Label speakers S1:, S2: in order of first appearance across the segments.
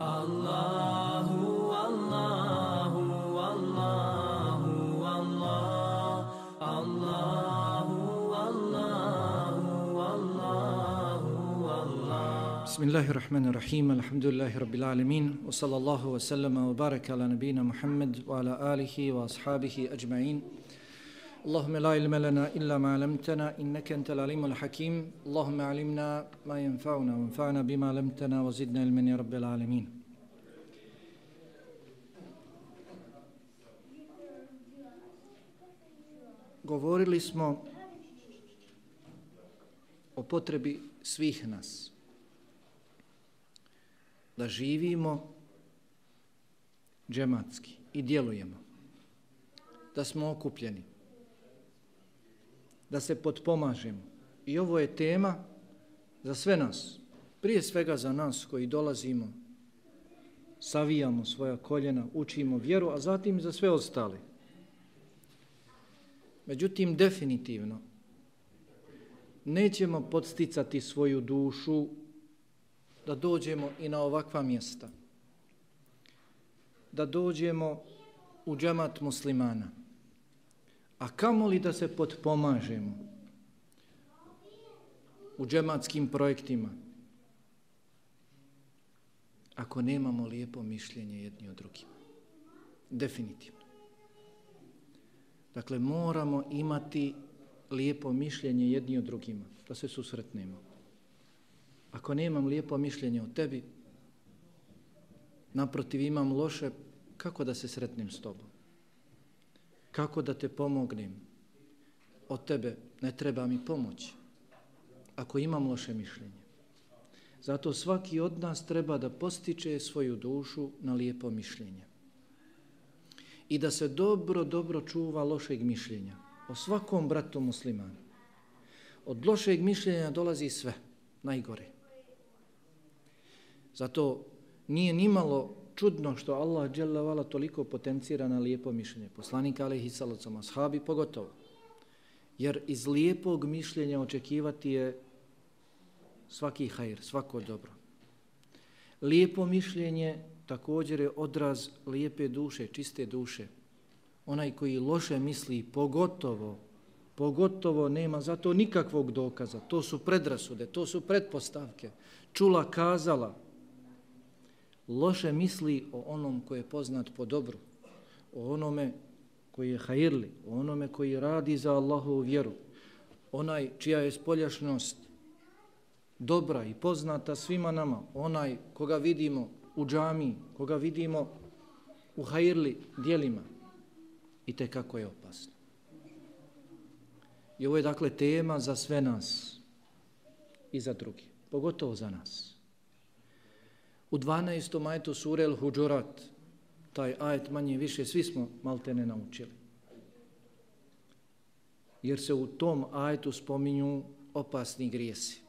S1: Allahu, Allahu, Allahu, Allah, Allahu, Allahu, Allahu, Allah. Bismillahirrahmanirrahim, alhamdulillahi rabbil alamin, wa sallallahu wa sallama wa baraka ala nabina Muhammad wa ala alihi wa ashabihi ajma'in. اللهم لا علم لنا إلا ما علمتنا إنك أنت العليم الحكيم اللهم علمنا ما ينفعنا وانفعنا بما علمتنا وزدنا علما يا رب العالمين Govorili smo o potrebi svih nas da živimo džematski i djelujemo, da smo okupljeni, da se potpomažemo. I ovo je tema za sve nas. Prije svega za nas koji dolazimo, savijamo svoja koljena, učimo vjeru, a zatim za sve ostale. Međutim, definitivno, nećemo podsticati svoju dušu da dođemo i na ovakva mjesta. Da dođemo u džemat muslimana. A kamo li da se potpomažemo u džematskim projektima ako nemamo lijepo mišljenje jedni o drugima? Definitivno. Dakle, moramo imati lijepo mišljenje jedni o drugima, da se susretnemo. Ako nemam lijepo mišljenje o tebi, naprotiv imam loše, kako da se sretnem s tobom? Kako da te pomognem? Od tebe ne treba mi pomoć ako imam loše mišljenje. Zato svaki od nas treba da postiče svoju dušu na lijepo mišljenje. I da se dobro, dobro čuva lošeg mišljenja o svakom bratu muslimanu. Od lošeg mišljenja dolazi sve, najgore. Zato nije nimalo čudno što Allah dželle toliko potencira na lijepo mišljenje. Poslanik alaihi salacom, ashabi pogotovo. Jer iz lijepog mišljenja očekivati je svaki hajr, svako dobro. Lijepo mišljenje također je odraz lijepe duše, čiste duše. Onaj koji loše misli, pogotovo, pogotovo nema za to nikakvog dokaza. To su predrasude, to su pretpostavke. Čula, kazala, loše misli o onom koji je poznat po dobru, o onome koji je hajirli, o onome koji radi za Allahovu vjeru, onaj čija je spoljašnost dobra i poznata svima nama, onaj koga vidimo u džami, koga vidimo u hajirli dijelima, i te kako je opasno. I ovo je dakle tema za sve nas i za drugi, pogotovo za nas. U 12. majtu sure Al-Huđurat, taj ajet manje više, svi smo malte ne naučili. Jer se u tom ajetu spominju opasni grijesi.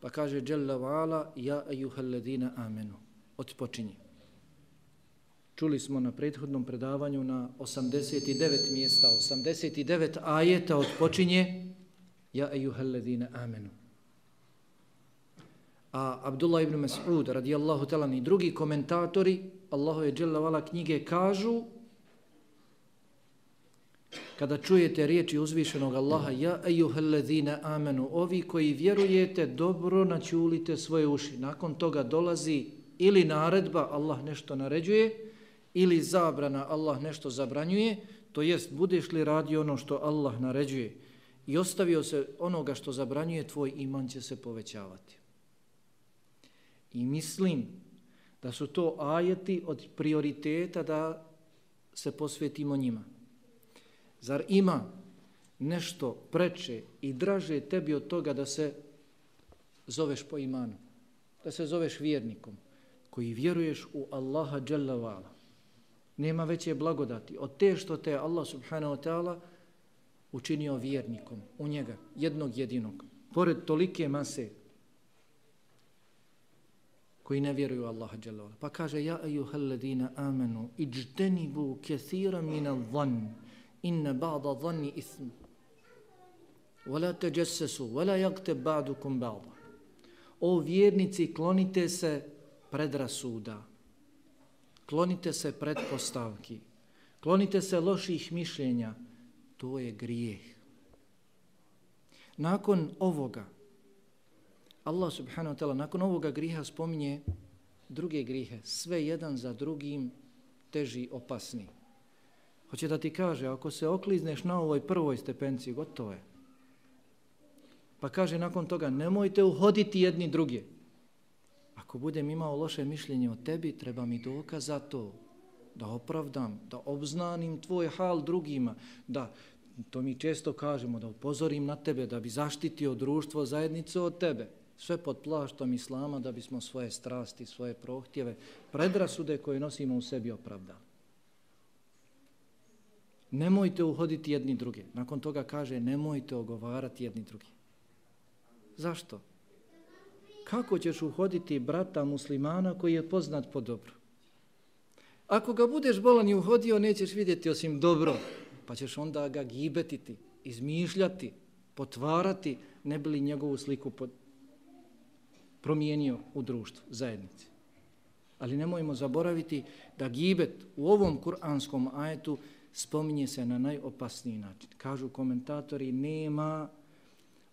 S1: Pa kaže Jalla wa'ala, ja ejuhalladina amenu. Otpočinje. Čuli smo na prethodnom predavanju na 89 mjesta, 89 ajeta otpočinje ja ejuhalladina amenu a Abdullah ibn Mas'ud radijallahu ta'ala i drugi komentatori Allahove dželavala knjige kažu kada čujete riječi uzvišenog Allaha ja ejuhallazina amenu ovi koji vjerujete dobro načulite svoje uši. Nakon toga dolazi ili naredba Allah nešto naređuje ili zabrana Allah nešto zabranjuje to jest budeš li radio ono što Allah naređuje? I ostavio se onoga što zabranjuje tvoj iman će se povećavati. I mislim da su to ajeti od prioriteta da se posvetimo njima. Zar ima nešto preče i draže tebi od toga da se zoveš po imanu, da se zoveš vjernikom, koji vjeruješ u Allaha dželavala. Vala. Nema veće blagodati od te što te Allah subhanahu wa ta'ala učinio vjernikom u njega, jednog jedinog. Pored tolike mase koji ne vjeruju Allaha dželle Pa kaže ja ayyuhalladina amanu ijtanibu kaseeran min adh-dhann inna ba'da dhanni ithm. Wala tajassasu wala yaghtab ba'dukum ba'd. O vjernici klonite se predrasuda, klonite se pretpostavki, klonite se loših mišljenja, to je grijeh. Nakon ovoga, Allah subhanahu wa ta'ala nakon ovoga griha spominje druge grihe, sve jedan za drugim teži, opasni. Hoće da ti kaže, ako se oklizneš na ovoj prvoj stepenci, gotovo je. Pa kaže nakon toga, nemojte uhoditi jedni druge. Ako budem imao loše mišljenje o tebi, treba mi dokaz za to, da opravdam, da obznanim tvoj hal drugima, da, to mi često kažemo, da upozorim na tebe, da bi zaštitio društvo, zajednicu od tebe. Sve pod plaštom Islama da bismo svoje strasti, svoje prohtjeve, predrasude koje nosimo u sebi opravdali. Nemojte uhoditi jedni druge. Nakon toga kaže nemojte ogovarati jedni drugi. Zašto? Kako ćeš uhoditi brata muslimana koji je poznat po dobru? Ako ga budeš bolan i uhodio, nećeš vidjeti osim dobro, pa ćeš onda ga gibetiti, izmišljati, potvarati, ne bi li njegovu sliku pod promijenio u društvu, zajednici. Ali nemojmo zaboraviti da gibet u ovom kuranskom ajetu spominje se na najopasniji način. Kažu komentatori, nema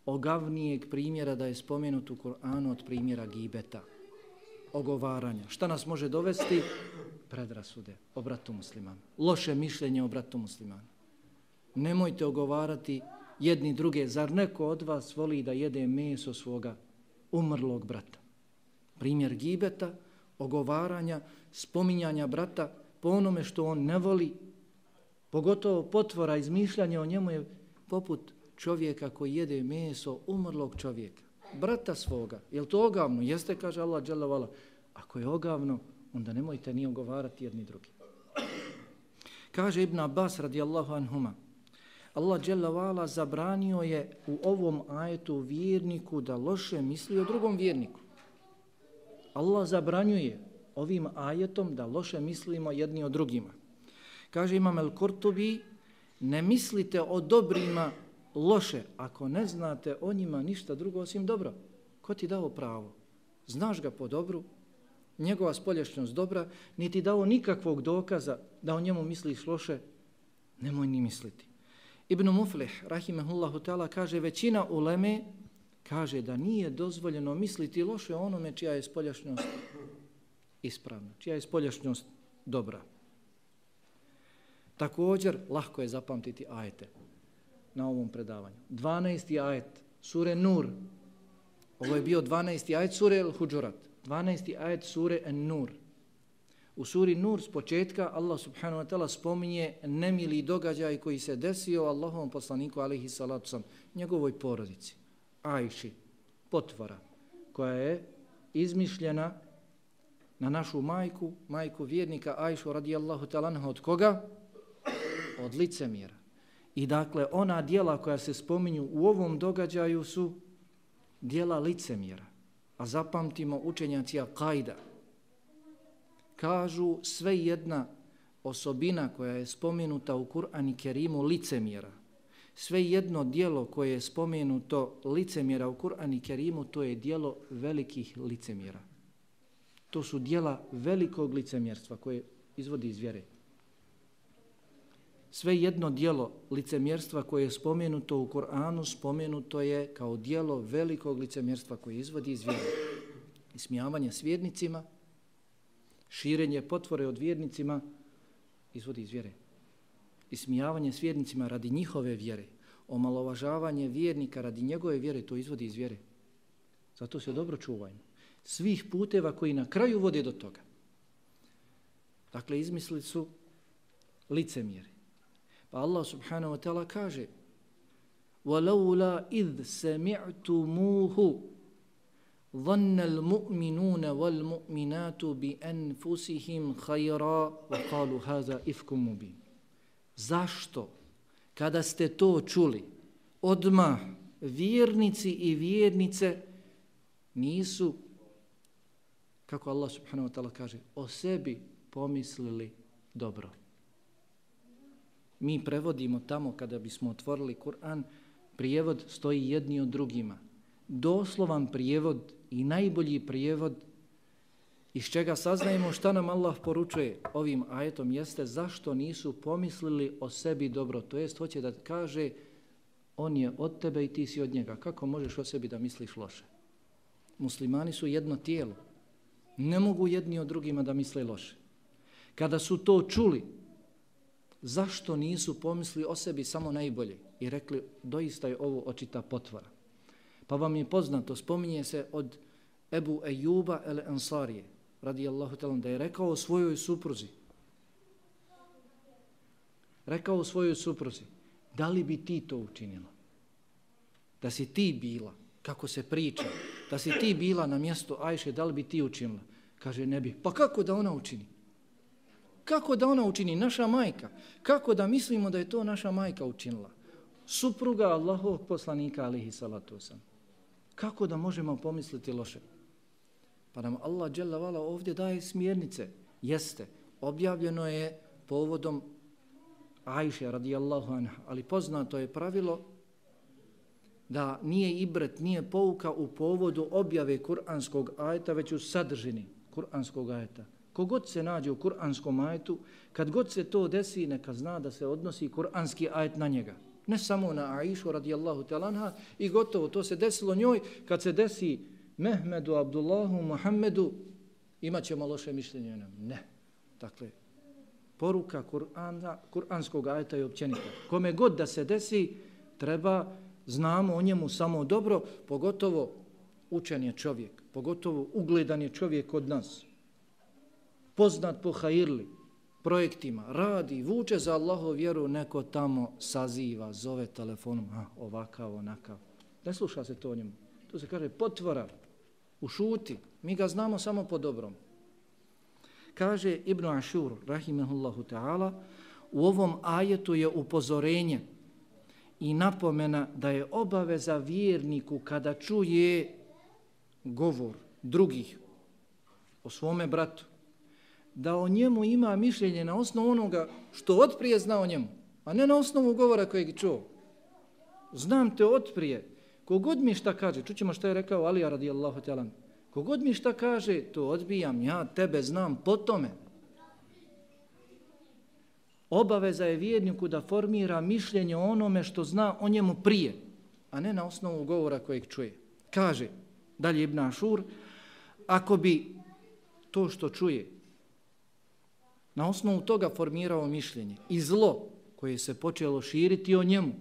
S1: ogavnijeg primjera da je spomenut u Kur'anu od primjera gibeta, ogovaranja. Šta nas može dovesti? Predrasude o bratu muslimanu. Loše mišljenje o bratu muslimanu. Nemojte ogovarati jedni druge. Zar neko od vas voli da jede meso svoga umrlog brata? Primjer gibeta, ogovaranja, spominjanja brata po onome što on ne voli, pogotovo potvora izmišljanja o njemu je poput čovjeka koji jede meso umrlog čovjeka, brata svoga. Je to ogavno? Jeste, kaže Allah, dželavala. Ako je ogavno, onda nemojte ni ogovarati jedni drugi. Kaže Ibn Abbas radijallahu anhuma, Allah dželavala zabranio je u ovom ajetu vjerniku da loše misli o drugom vjerniku. Allah zabranjuje ovim ajetom da loše mislimo jedni o drugima. Kaže Imam El Kurtubi, ne mislite o dobrima loše ako ne znate o njima ništa drugo osim dobro. Ko ti dao pravo? Znaš ga po dobru, njegova spoljašnjost dobra, niti dao nikakvog dokaza da o njemu misliš loše, nemoj ni misliti. Ibn Muflih, rahimehullahu ta'ala, kaže većina uleme, kaže da nije dozvoljeno misliti loše onome čija je spoljašnjost ispravna, čija je spoljašnjost dobra. Također, lahko je zapamtiti ajete na ovom predavanju. 12. ajet, sure Nur. Ovo je bio 12. ajet sure Al-Huđurat. 12. ajet sure An-Nur. U suri Nur s početka Allah subhanahu wa ta'ala spominje nemili događaj koji se desio Allahovom poslaniku alaihi salatu sam, njegovoj porodici, Ajši, potvora, koja je izmišljena na našu majku, majku vjernika Ajšu radijallahu ta'ala od koga? Od licemjera. I dakle, ona dijela koja se spominju u ovom događaju su dijela licemjera. A zapamtimo učenjaci Akajda, Kažu sve jedna osobina koja je spomenuta u Kur'an i Kerimu licemjera. Sve jedno dijelo koje je spomenuto licemjera u Kur'an i Kerimu, to je dijelo velikih licemjera. To su dijela velikog licemjerstva koje izvodi iz vjere sve jedno dijelo licemjerstva koje je spomenuto u Koranu, spomenuto je kao dijelo velikog licemjerstva koje izvodi iz vjere. Ismijavanje s širenje potvore od vjernicima, izvodi iz vjere. Ismijavanje s vjernicima radi njihove vjere, omalovažavanje vjernika radi njegove vjere, to izvodi iz vjere. Zato se dobro čuvajmo. Svih puteva koji na kraju vode do toga. Dakle, izmislili su licemjeri. Pa Allah subhanahu wa ta'ala kaže وَلَوْلَا إِذْ سَمِعْتُمُوهُ ظَنَّ الْمُؤْمِنُونَ وَالْمُؤْمِنَاتُ بِأَنفُسِهِمْ خَيْرًا وَقَالُوا هَذَا إِفْكُمْ مُبِينَ Zašto? Kada ste to čuli, odma vjernici i vjernice nisu, kako Allah subhanahu wa ta'ala kaže, o sebi pomislili dobro mi prevodimo tamo kada bismo otvorili Kur'an, prijevod stoji jedni od drugima. Doslovan prijevod i najbolji prijevod iz čega saznajemo šta nam Allah poručuje ovim ajetom jeste zašto nisu pomislili o sebi dobro. To jest hoće da kaže on je od tebe i ti si od njega. Kako možeš o sebi da misliš loše? Muslimani su jedno tijelo. Ne mogu jedni od drugima da misle loše. Kada su to čuli, zašto nisu pomisli o sebi samo najbolje i rekli doista je ovo očita potvora. Pa vam je poznato, spominje se od Ebu Ejuba el Ansarije, radijallahu talan, da je rekao svojoj supruzi, rekao svojoj supruzi, da li bi ti to učinila? Da si ti bila, kako se priča, da si ti bila na mjestu Ajše, da li bi ti učinila? Kaže, ne bi. Pa kako da ona učini? Kako da ona učini? Naša majka. Kako da mislimo da je to naša majka učinila? Supruga Allahovog poslanika, alihi salatu osam. Kako da možemo pomisliti loše? Pa nam Allah dželavala ovdje daje smjernice. Jeste, objavljeno je povodom Ajše radijallahu anha, ali poznato je pravilo da nije ibret, nije pouka u povodu objave kuranskog ajeta, već u sadržini kuranskog ajeta. Kogod se nađe u kuranskom ajetu, kad god se to desi, neka zna da se odnosi kuranski ajet na njega. Ne samo na Aishu radijallahu talanha i gotovo, to se desilo njoj kad se desi Mehmedu, Abdullahu, Muhammedu, imat ćemo loše mišljenje nam. Ne. Dakle, poruka Kur'ana, kuranskog ajeta je općenita. Kome god da se desi, treba, znamo o njemu samo dobro, pogotovo učen je čovjek, pogotovo ugledan je čovjek od nas. Poznat po hajirli, projektima, radi, vuče za Allahov vjeru, neko tamo saziva, zove telefonom, a, ovakav, onakav. Ne sluša se to njemu. To se kaže potvora, ušuti. Mi ga znamo samo po dobrom. Kaže Ibn Ašur, rahimahullahu ta'ala, u ovom ajetu je upozorenje i napomena da je obaveza vjerniku kada čuje govor drugih o svome bratu, da o njemu ima mišljenje na osnovu onoga što otprije zna o njemu, a ne na osnovu govora kojeg čuo. Znam te otprije, kogod mi šta kaže, čućemo šta je rekao Alija radijallahu ta'ala, kogod mi šta kaže, to odbijam, ja tebe znam po tome. Obaveza je vjerniku da formira mišljenje o onome što zna o njemu prije, a ne na osnovu govora kojeg čuje. Kaže, dalje Ibn Ašur, ako bi to što čuje na osnovu toga formirao mišljenje i zlo koje se počelo širiti o njemu,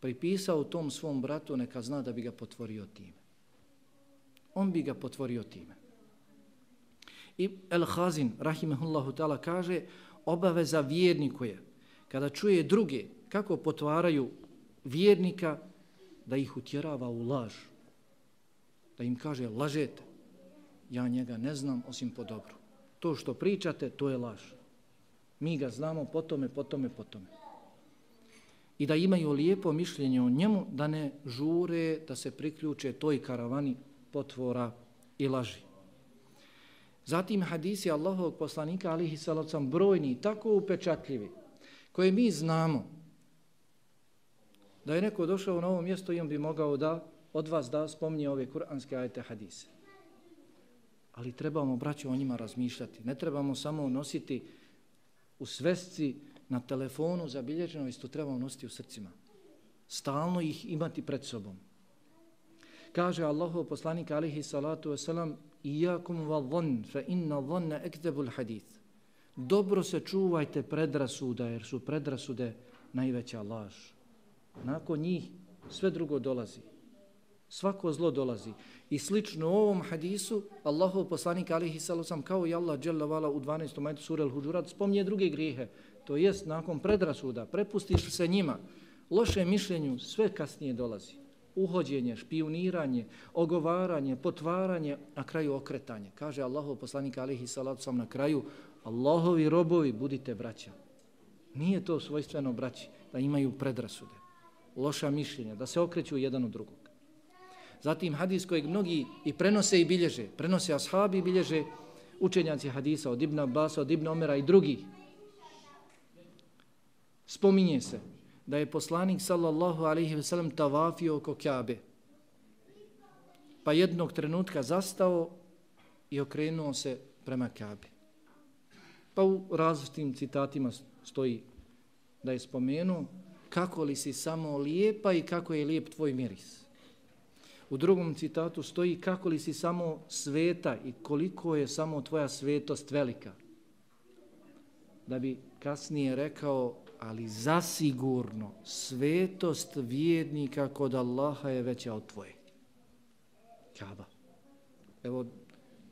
S1: pripisao tom svom bratu, neka zna da bi ga potvorio time. On bi ga potvorio time. I El Hazin, rahimahullahu ta'ala, kaže, obaveza vjerniku je, kada čuje druge, kako potvaraju vjernika, da ih utjerava u laž. Da im kaže, lažete, ja njega ne znam osim po dobru. To što pričate, to je laž. Mi ga znamo po tome, po tome, po tome. I da imaju lijepo mišljenje o njemu, da ne žure, da se priključe toj karavani potvora i laži. Zatim hadisi Allahovog poslanika, alihi salacom, brojni, tako upečatljivi, koje mi znamo, da je neko došao na ovo mjesto i on bi mogao da od vas da spomnije ove kuranske ajete hadise. Ali trebamo, braćo, o njima razmišljati. Ne trebamo samo nositi u svesci na telefonu zabilježeno, isto trebamo nositi u srcima. Stalno ih imati pred sobom. Kaže Allahov poslanik alihi salatu wasalam Iyakum wa dhon, fa inna dhanna ekdebul hadith. Dobro se čuvajte predrasuda jer su predrasude najveća laž. Nakon njih sve drugo dolazi. Svako zlo dolazi. I slično u ovom hadisu, Allahov poslanik alihi sallam, kao i Allah dželavala u 12. majtu sura Al-Huđurat, spomnije druge grijehe. To jest, nakon predrasuda, prepustiš se njima, loše mišljenju, sve kasnije dolazi. Uhođenje, špioniranje, ogovaranje, potvaranje, na kraju okretanje. Kaže Allahov poslanik alihi sallam na kraju, Allahovi robovi, budite braća. Nije to svojstveno braći, da imaju predrasude, loša mišljenja, da se okreću jedan od drugog. Zatim hadis kojeg mnogi i prenose i bilježe, prenose ashabi i bilježe učenjaci hadisa od Ibn Abbas, od Ibn Omera i drugih. Spominje se da je poslanik sallallahu alaihi ve sellem tavafio oko Kjabe. Pa jednog trenutka zastao i okrenuo se prema Kabi. Pa u različitim citatima stoji da je spomenuo kako li si samo lijepa i kako je lijep tvoj miris. U drugom citatu stoji kako li si samo sveta i koliko je samo tvoja svetost velika. Da bi kasnije rekao, ali zasigurno svetost vjernika kod Allaha je veća od tvoje. Kaba. Evo,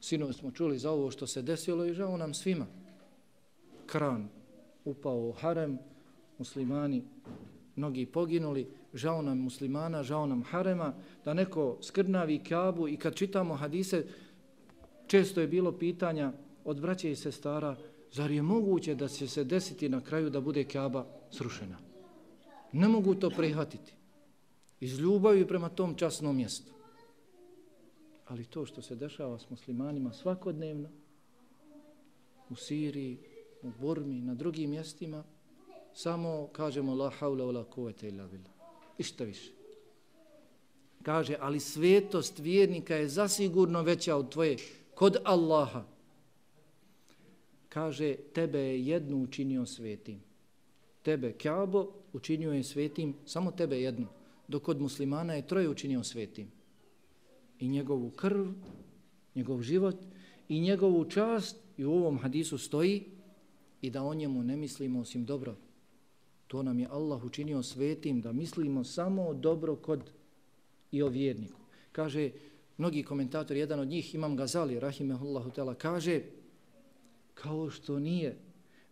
S1: sinovi smo čuli za ovo što se desilo i žao nam svima. Kran upao u harem, muslimani mnogi poginuli, žao nam muslimana, žao nam harema, da neko skrnavi kabu i kad čitamo hadise, često je bilo pitanja od braće i sestara, zar je moguće da će se desiti na kraju da bude kaba srušena? Ne mogu to prihvatiti. Iz ljubavi prema tom časnom mjestu. Ali to što se dešava s muslimanima svakodnevno, u Siriji, u Burmi, na drugim mjestima, samo kažemo la haula wala kuvvete illa billah. Išta više. Kaže, ali svetost vjernika je zasigurno veća od tvoje kod Allaha. Kaže, tebe je jednu učinio svetim. Tebe, Kjabo, učinio je svetim, samo tebe jednu. Dok kod muslimana je troje učinio svetim. I njegovu krv, njegov život i njegovu čast i u ovom hadisu stoji i da o njemu ne mislimo osim dobro. To nam je Allah učinio svetim da mislimo samo dobro kod i o vjerniku. Kaže, mnogi komentatori, jedan od njih, Imam Gazali, rahimehullahu tela, kaže, kao što nije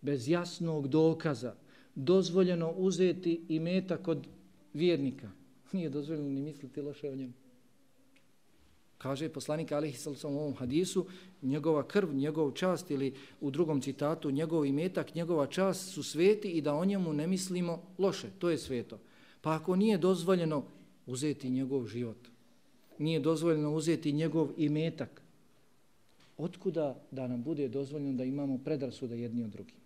S1: bez jasnog dokaza dozvoljeno uzeti i meta kod vjernika, nije dozvoljeno ni misliti loše o njemu. Kaže poslanik Alihi Salsom u ovom hadisu, njegova krv, njegov čast ili u drugom citatu, njegov imetak, njegova čast su sveti i da o njemu ne mislimo loše. To je sveto. Pa ako nije dozvoljeno uzeti njegov život, nije dozvoljeno uzeti njegov imetak, otkuda da nam bude dozvoljeno da imamo predrasuda jedni od drugim?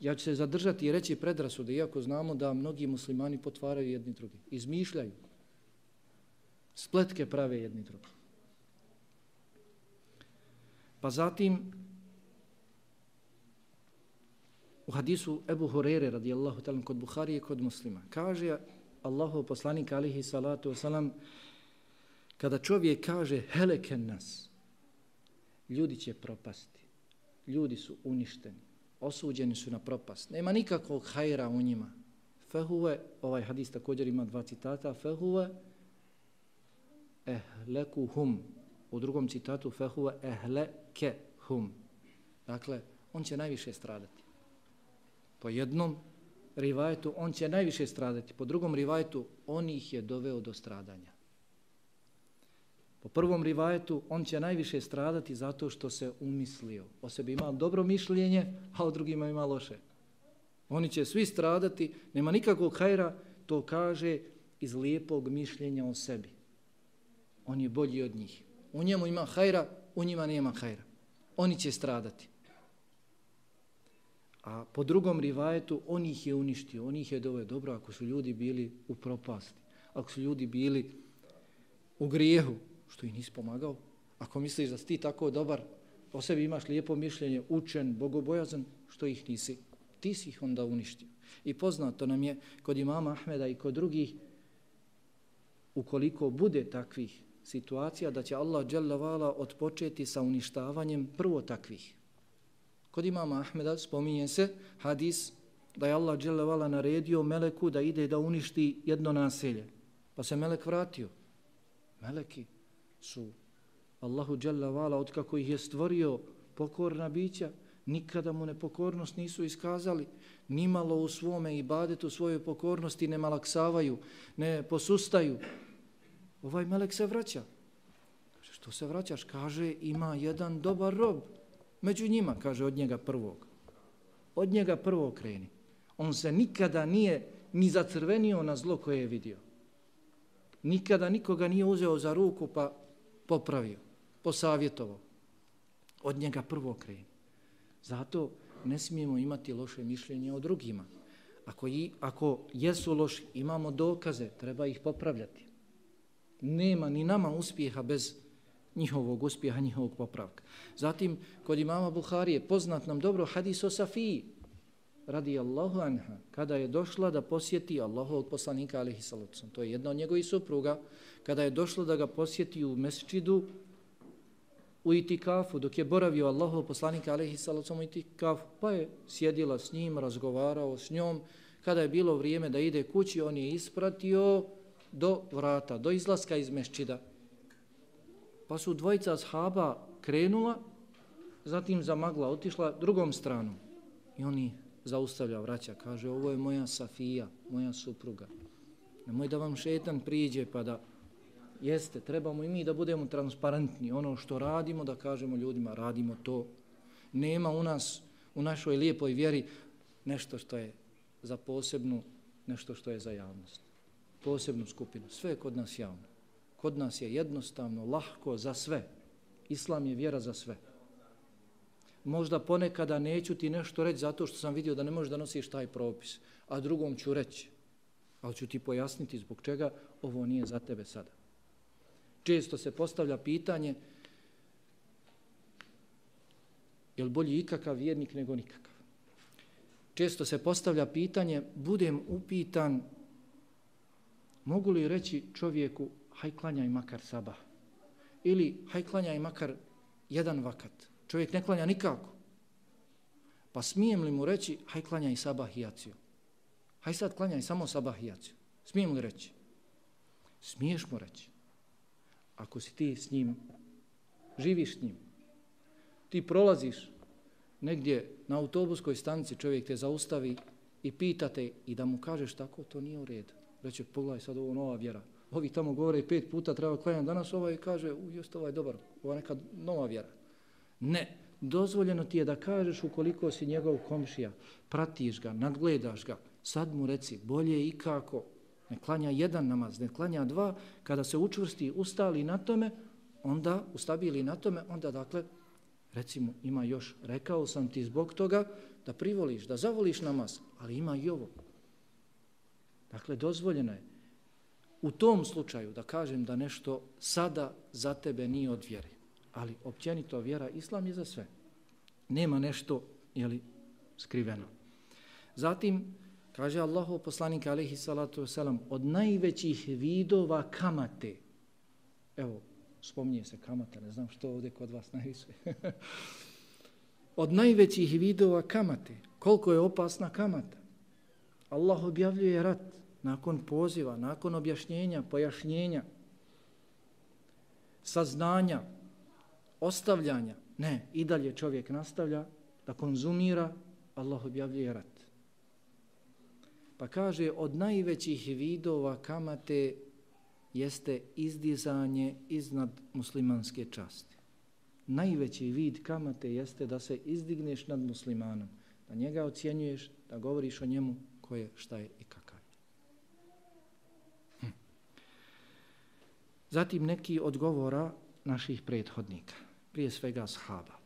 S1: Ja ću se zadržati i reći predrasude, iako znamo da mnogi muslimani potvaraju jedni drugi. Izmišljaju spletke prave jedni drugi. Pa zatim u hadisu Ebu Hurere radijallahu talam kod Buharije kod muslima kaže Allahu poslanik alihi salatu wasalam kada čovjek kaže heleken nas ljudi će propasti. Ljudi su uništeni osuđeni su na propast. Nema nikakvog hajra u njima. Fehuve ovaj hadis također ima dva citata fehuve ehlekuhum. U drugom citatu fehuve ehlekehum. Dakle, on će najviše stradati. Po jednom rivajetu on će najviše stradati. Po drugom rivajetu on ih je doveo do stradanja. Po prvom rivajetu on će najviše stradati zato što se umislio. O sebi ima dobro mišljenje, a o drugima ima loše. Oni će svi stradati, nema nikakvog hajra, to kaže iz lijepog mišljenja o sebi on je bolji od njih. U njemu ima hajra, u njima nema hajra. Oni će stradati. A po drugom rivajetu, on ih je uništio, on ih je doveo dobro ako su ljudi bili u propasti, ako su ljudi bili u grijehu, što ih nisi pomagao. Ako misliš da si ti tako dobar, o sebi imaš lijepo mišljenje, učen, bogobojazan, što ih nisi, ti si ih onda uništio. I poznato nam je kod imama Ahmeda i kod drugih, ukoliko bude takvih situacija da će Allah dželle odpočeti sa uništavanjem prvo takvih. Kod imama Ahmeda spominje se hadis da je Allah dželle naredio meleku da ide da uništi jedno naselje. Pa se melek vratio. Meleki su Allahu dželle od kako ih je stvorio pokorna bića, nikada mu nepokornost nisu iskazali, nimalo u svome ibadetu svojoj pokornosti ne malaksavaju, ne posustaju, ovaj melek se vraća. Što se vraćaš? Kaže, ima jedan dobar rob. Među njima, kaže, od njega prvog. Od njega prvog kreni. On se nikada nije ni zacrvenio na zlo koje je vidio. Nikada nikoga nije uzeo za ruku pa popravio, posavjetovao. Od njega prvo kreni. Zato ne smijemo imati loše mišljenje o drugima. Ako, i, ako jesu loši, imamo dokaze, treba ih popravljati nema ni nama uspjeha bez njihovog uspjeha, njihovog popravka. Zatim, kod imama Buhari je poznat nam dobro hadis o Safiji, radi Allahu anha, kada je došla da posjeti Allahovog poslanika alihi salacom. To je jedna od njegovih supruga, kada je došla da ga posjeti u mesčidu, u itikafu, dok je boravio Allahov poslanika alihi salacom u itikafu, pa je sjedila s njim, razgovarao s njom, kada je bilo vrijeme da ide kući, on je ispratio do vrata, do izlaska iz mešćida. Pa su dvojica ashaba krenula, zatim zamagla, otišla drugom stranom. I oni zaustavlja vraća, kaže, ovo je moja Safija, moja supruga. Nemoj da vam šetan priđe pa da jeste, trebamo i mi da budemo transparentni. Ono što radimo, da kažemo ljudima, radimo to. Nema u nas, u našoj lijepoj vjeri, nešto što je za posebnu, nešto što je za javnost. Posebnu skupinu. Sve je kod nas javno. Kod nas je jednostavno, lahko, za sve. Islam je vjera za sve. Možda ponekada neću ti nešto reći zato što sam vidio da ne možeš da nosiš taj propis, a drugom ću reći. Ali ću ti pojasniti zbog čega ovo nije za tebe sada. Često se postavlja pitanje je li bolji ikakav vjernik nego nikakav? često se postavlja pitanje, budem upitan, mogu li reći čovjeku, haj klanjaj makar sabah, ili haj klanjaj makar jedan vakat. Čovjek ne klanja nikako. Pa smijem li mu reći, haj klanjaj sabah i jaciju. Haj sad klanjaj samo sabah i jaciju. Smijem li reći? Smiješ mu reći. Ako si ti s njim, živiš s njim, ti prolaziš negdje na autobuskoj stanici čovjek te zaustavi i pita te i da mu kažeš tako, to nije u redu. Reće, pogledaj sad ovo nova vjera. Ovi tamo govore pet puta, treba klanjati danas, ovaj kaže, u, just ovaj dobar, ova neka nova vjera. Ne, dozvoljeno ti je da kažeš ukoliko si njegov komšija, pratiš ga, nadgledaš ga, sad mu reci, bolje i kako, ne klanja jedan namaz, ne klanja dva, kada se učvrsti, ustali na tome, onda, ustabili na tome, onda dakle, recimo ima još, rekao sam ti zbog toga da privoliš, da zavoliš namaz, ali ima i ovo. Dakle, dozvoljeno je u tom slučaju da kažem da nešto sada za tebe nije od vjere, ali općenito vjera, islam je za sve. Nema nešto, jeli, skriveno. Zatim, kaže Allahov poslanika alaihi salatu wasalam, od najvećih vidova kamate, evo, spominje se kamata, ne znam što ovdje kod vas najviše. Od najvećih vidova kamate, koliko je opasna kamata. Allah objavljuje rat nakon poziva, nakon objašnjenja, pojašnjenja, saznanja, ostavljanja. Ne, i dalje čovjek nastavlja da konzumira, Allah objavljuje rat. Pa kaže, od najvećih vidova kamate jeste izdizanje iznad muslimanske časti. Najveći vid kamate jeste da se izdigneš nad muslimanom, da njega ocjenjuješ, da govoriš o njemu ko je, šta je i kako je. Hm. Zatim neki odgovora naših prethodnika, prije svega shaba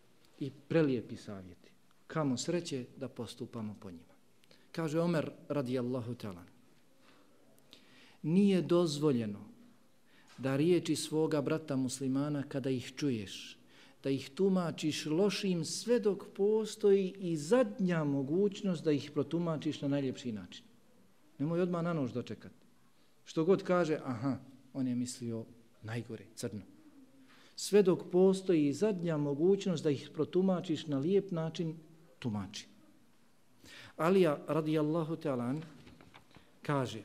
S1: i prelijepi savjeti. Kamo sreće da postupamo po njima. Kaže Omer radijallahu talan. Nije dozvoljeno da riječi svoga brata muslimana kada ih čuješ, da ih tumačiš lošim sve dok postoji i zadnja mogućnost da ih protumačiš na najljepši način. Nemoj odmah na nož dočekati. Što god kaže, aha, on je mislio najgore, crno. Sve dok postoji i zadnja mogućnost da ih protumačiš na lijep način, tumači. Alija radijallahu ta'alan kaže,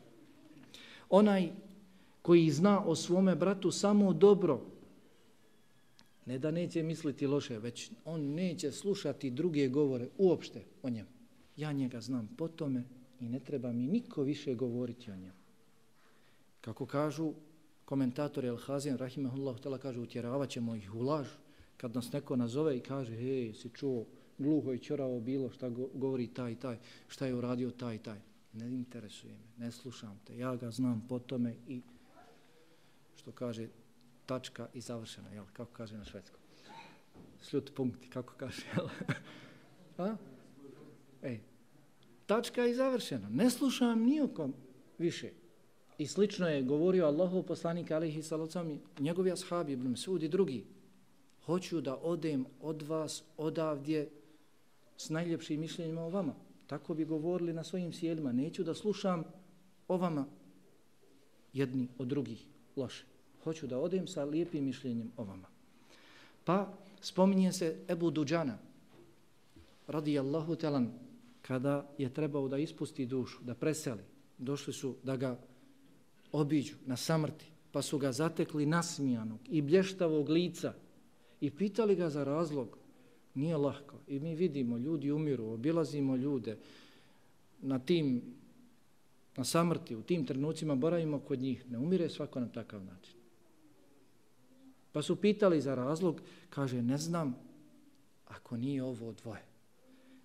S1: onaj koji zna o svome bratu samo dobro, ne da neće misliti loše, već on neće slušati druge govore uopšte o njemu. Ja njega znam po tome i ne treba mi niko više govoriti o njemu. Kako kažu komentator El Hazin, rahimehullah tala, kaže, utjeravat ćemo ih u laž, kad nas neko nazove i kaže, hej, si čuo gluho i čoravo bilo šta govori taj i taj, šta je uradio taj i taj. Ne interesuje me, ne slušam te, ja ga znam po tome i što kaže tačka i završena, jel? Kako kaže na švedskom? Sljut punkti, kako kaže, jel? A? Ej, tačka i završena. Ne slušam nijekom više. I slično je govorio Allahu poslanik alihi salacom i njegovi ashabi, Ibn Sud i drugi. Hoću da odem od vas odavdje s najljepšim mišljenjima o vama. Tako bi govorili na svojim sjedima. Neću da slušam o vama jedni od drugih loše. Hoću da odem sa lijepim mišljenjem o vama. Pa spominje se Ebu Duđana, radijallahu talan, kada je trebao da ispusti dušu, da preseli, došli su da ga obiđu na samrti, pa su ga zatekli nasmijanog i blještavog lica i pitali ga za razlog. Nije lahko. I mi vidimo, ljudi umiru, obilazimo ljude na tim, na samrti, u tim trenucima boravimo kod njih. Ne umire svako na takav način. Pa su pitali za razlog, kaže, ne znam ako nije ovo dvoje.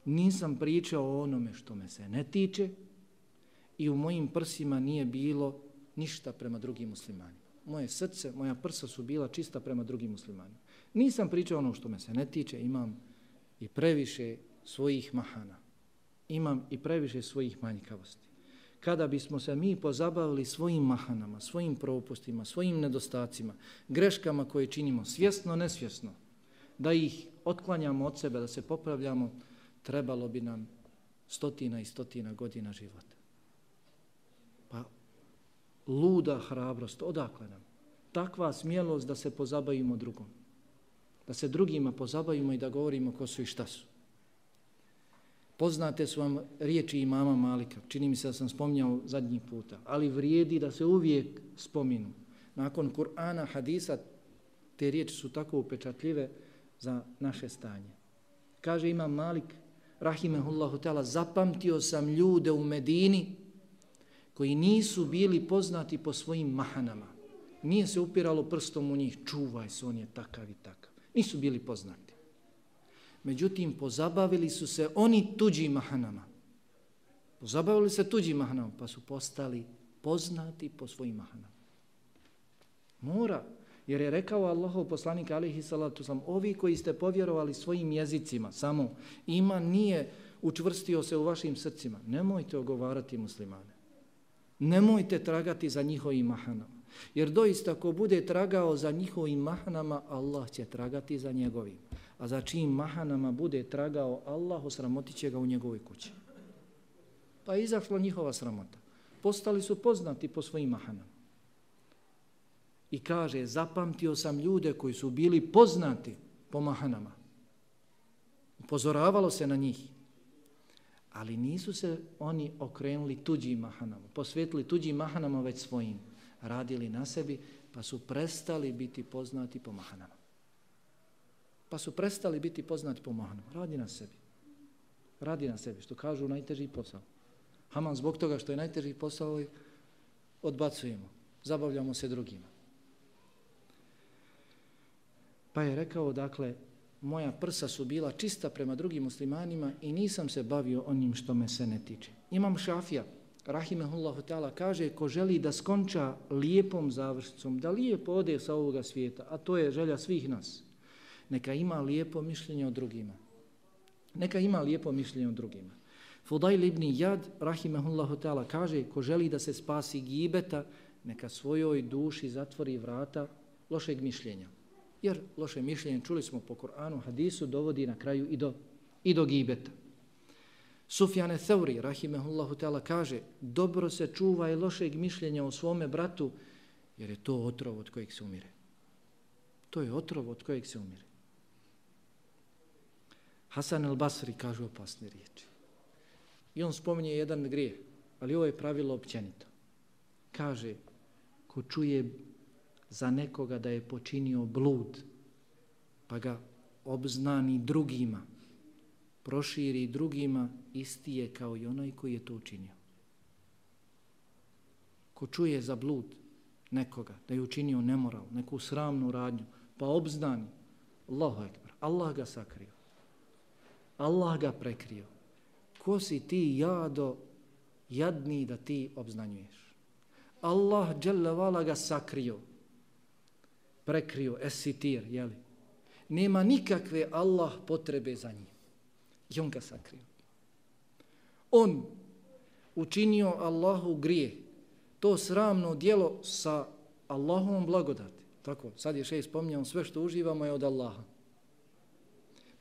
S1: Nisam pričao o onome što me se ne tiče i u mojim prsima nije bilo ništa prema drugim muslimanima. Moje srce, moja prsa su bila čista prema drugim muslimanima. Nisam pričao ono što me se ne tiče, imam i previše svojih mahana. Imam i previše svojih manjkavosti. Kada bismo se mi pozabavili svojim mahanama, svojim propustima, svojim nedostacima, greškama koje činimo svjesno, nesvjesno, da ih otklanjamo od sebe, da se popravljamo, trebalo bi nam stotina i stotina godina života. Luda hrabrost, odakle nam? Takva smjelost da se pozabavimo drugom. Da se drugima pozabavimo i da govorimo ko su i šta su. Poznate su vam riječi imama Malika, čini mi se da sam spominjao zadnji puta, ali vrijedi da se uvijek spominu. Nakon Kur'ana, hadisa, te riječi su tako upečatljive za naše stanje. Kaže imam Malik, rahimehullahu ta'ala, zapamtio sam ljude u Medini koji nisu bili poznati po svojim mahanama. Nije se upiralo prstom u njih, čuvaj se, on je takav i takav. Nisu bili poznati. Međutim, pozabavili su se oni tuđim mahanama. Pozabavili se tuđim mahanama, pa su postali poznati po svojim mahanama. Mora, jer je rekao Allahov poslanik alihi salatu sam, ovi koji ste povjerovali svojim jezicima, samo ima nije učvrstio se u vašim srcima, nemojte ogovarati muslimane. Nemojte tragati za njihovim mahanama. Jer doista ko bude tragao za njihovim mahanama, Allah će tragati za njegovim. A za čijim mahanama bude tragao Allah, osramotit će ga u njegovoj kući. Pa je izašla njihova sramota. Postali su poznati po svojim mahanama. I kaže, zapamtio sam ljude koji su bili poznati po mahanama. Upozoravalo se na njih. Ali nisu se oni okrenuli tuđim mahanama, posvetili tuđim mahanama već svojim. Radili na sebi, pa su prestali biti poznati po mahanama. Pa su prestali biti poznati po mahanama. Radi na sebi. Radi na sebi, što kažu najteži posao. Haman zbog toga što je najteži posao, odbacujemo. Zabavljamo se drugima. Pa je rekao, dakle, moja prsa su bila čista prema drugim muslimanima i nisam se bavio onim što me se ne tiče. Imam šafija, rahimehullahu ta'ala, kaže ko želi da skonča lijepom završicom, da lijepo ode sa ovoga svijeta, a to je želja svih nas, neka ima lijepo mišljenje o drugima. Neka ima lijepo mišljenje o drugima. Fudail ibn Jad, rahimehullahu ta'ala, kaže ko želi da se spasi gibeta, neka svojoj duši zatvori vrata lošeg mišljenja. Jer loše mišljenje, čuli smo po Koranu, hadisu, dovodi na kraju i do, i do gibeta. Sufjane Theuri, rahimehullahu ta'ala, kaže dobro se čuva i lošeg mišljenja o svome bratu, jer je to otrov od kojeg se umire. To je otrov od kojeg se umire. Hasan el Basri kaže opasne riječi. I on spominje jedan grijeh, ali ovo je pravilo općenito. Kaže, ko čuje za nekoga da je počinio blud, pa ga obznani drugima, proširi drugima, isti je kao i onaj koji je to učinio. Ko čuje za blud nekoga, da je učinio nemoral, neku sramnu radnju, pa obznani, Allahu ekber, Allah ga sakrio. Allah ga prekrio. Ko si ti jado, jadni da ti obznanjuješ? Allah dželle ga sakrio prekrio, esitir, jeli? Nema nikakve Allah potrebe za njim. I on ga sakrio. On učinio Allahu grije, to sramno dijelo sa Allahom blagodati. Tako, sad je šeji spominjao, sve što uživamo je od Allaha.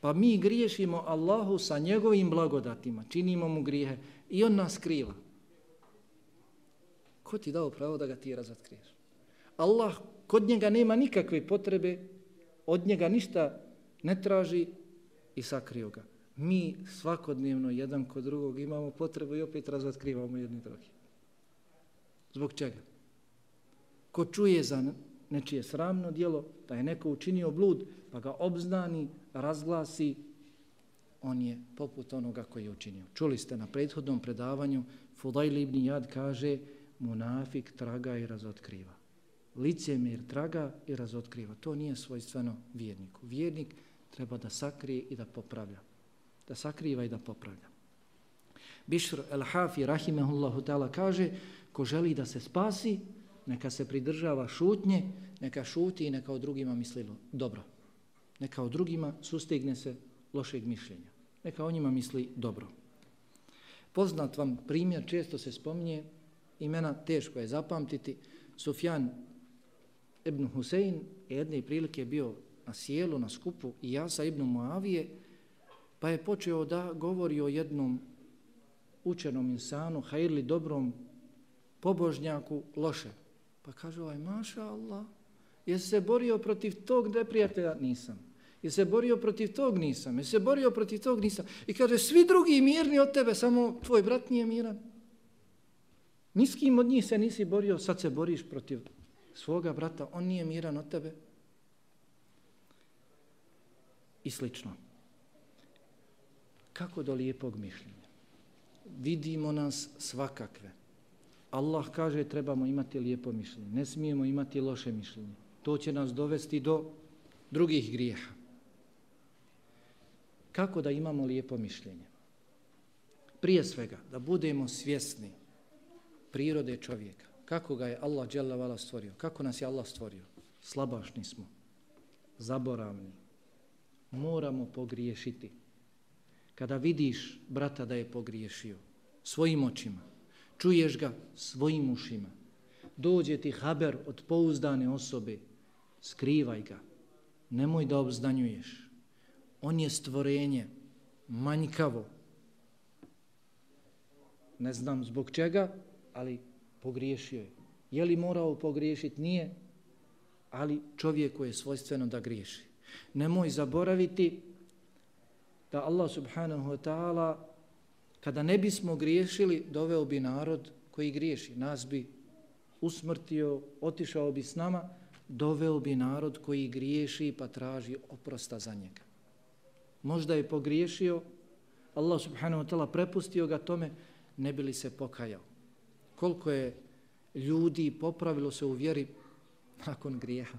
S1: Pa mi griješimo Allahu sa njegovim blagodatima, činimo mu grijehe i on nas kriva. Ko ti dao pravo da ga ti razotkriješ? Allah kod njega nema nikakve potrebe, od njega ništa ne traži i sakrio ga. Mi svakodnevno jedan kod drugog imamo potrebu i opet razotkrivamo jedni drugi. Zbog čega? Ko čuje za nečije sramno dijelo, da je neko učinio blud, pa ga obznani, razglasi, on je poput onoga koji je učinio. Čuli ste na prethodnom predavanju, Fudajl ibn Jad kaže, munafik traga i razotkriva. Licemir traga i razotkriva. To nije svojstveno vjerniku. Vjernik treba da sakrije i da popravlja. Da sakriva i da popravlja. Bišr el-Hafi, rahimehullahu ta'ala, kaže, ko želi da se spasi, neka se pridržava šutnje, neka šuti i neka o drugima mislilo dobro. Neka o drugima sustigne se lošeg mišljenja. Neka o njima misli dobro. Poznat vam primjer, često se spominje, imena teško je zapamtiti, Sufjan ibn Husein jedne prilike bio na sjelu, na skupu i ja sa ibn Muavije, pa je počeo da govori o jednom učenom insanu, hajrli dobrom pobožnjaku, loše. Pa kaže ovaj, maša Allah, je se borio protiv tog neprijatelja? Nisam. Je se borio protiv tog? Nisam. Je se borio protiv tog? Nisam. I kaže, svi drugi mirni od tebe, samo tvoj brat nije miran. Niskim od njih se nisi borio, sad se boriš protiv svoga brata, on nije miran od tebe. I slično. Kako do lijepog mišljenja? Vidimo nas svakakve. Allah kaže trebamo imati lijepo mišljenje. Ne smijemo imati loše mišljenje. To će nas dovesti do drugih grijeha. Kako da imamo lijepo mišljenje? Prije svega, da budemo svjesni prirode čovjeka. Kako ga je Allah dželavala stvorio? Kako nas je Allah stvorio? Slabašni smo, zaboravni, moramo pogriješiti. Kada vidiš brata da je pogriješio svojim očima, čuješ ga svojim ušima, dođe ti haber od pouzdane osobe, skrivaj ga, nemoj da obzdanjuješ. On je stvorenje, manjkavo. Ne znam zbog čega, ali pogriješio je. Je li morao pogriješiti? Nije, ali čovjeku je svojstveno da griješi. Nemoj zaboraviti da Allah subhanahu wa ta'ala kada ne bismo griješili, doveo bi narod koji griješi. Nas bi usmrtio, otišao bi s nama, doveo bi narod koji griješi pa traži oprosta za njega. Možda je pogriješio, Allah subhanahu wa ta'ala prepustio ga tome, ne bi li se pokajao. Koliko je ljudi popravilo se u vjeri nakon grijeha.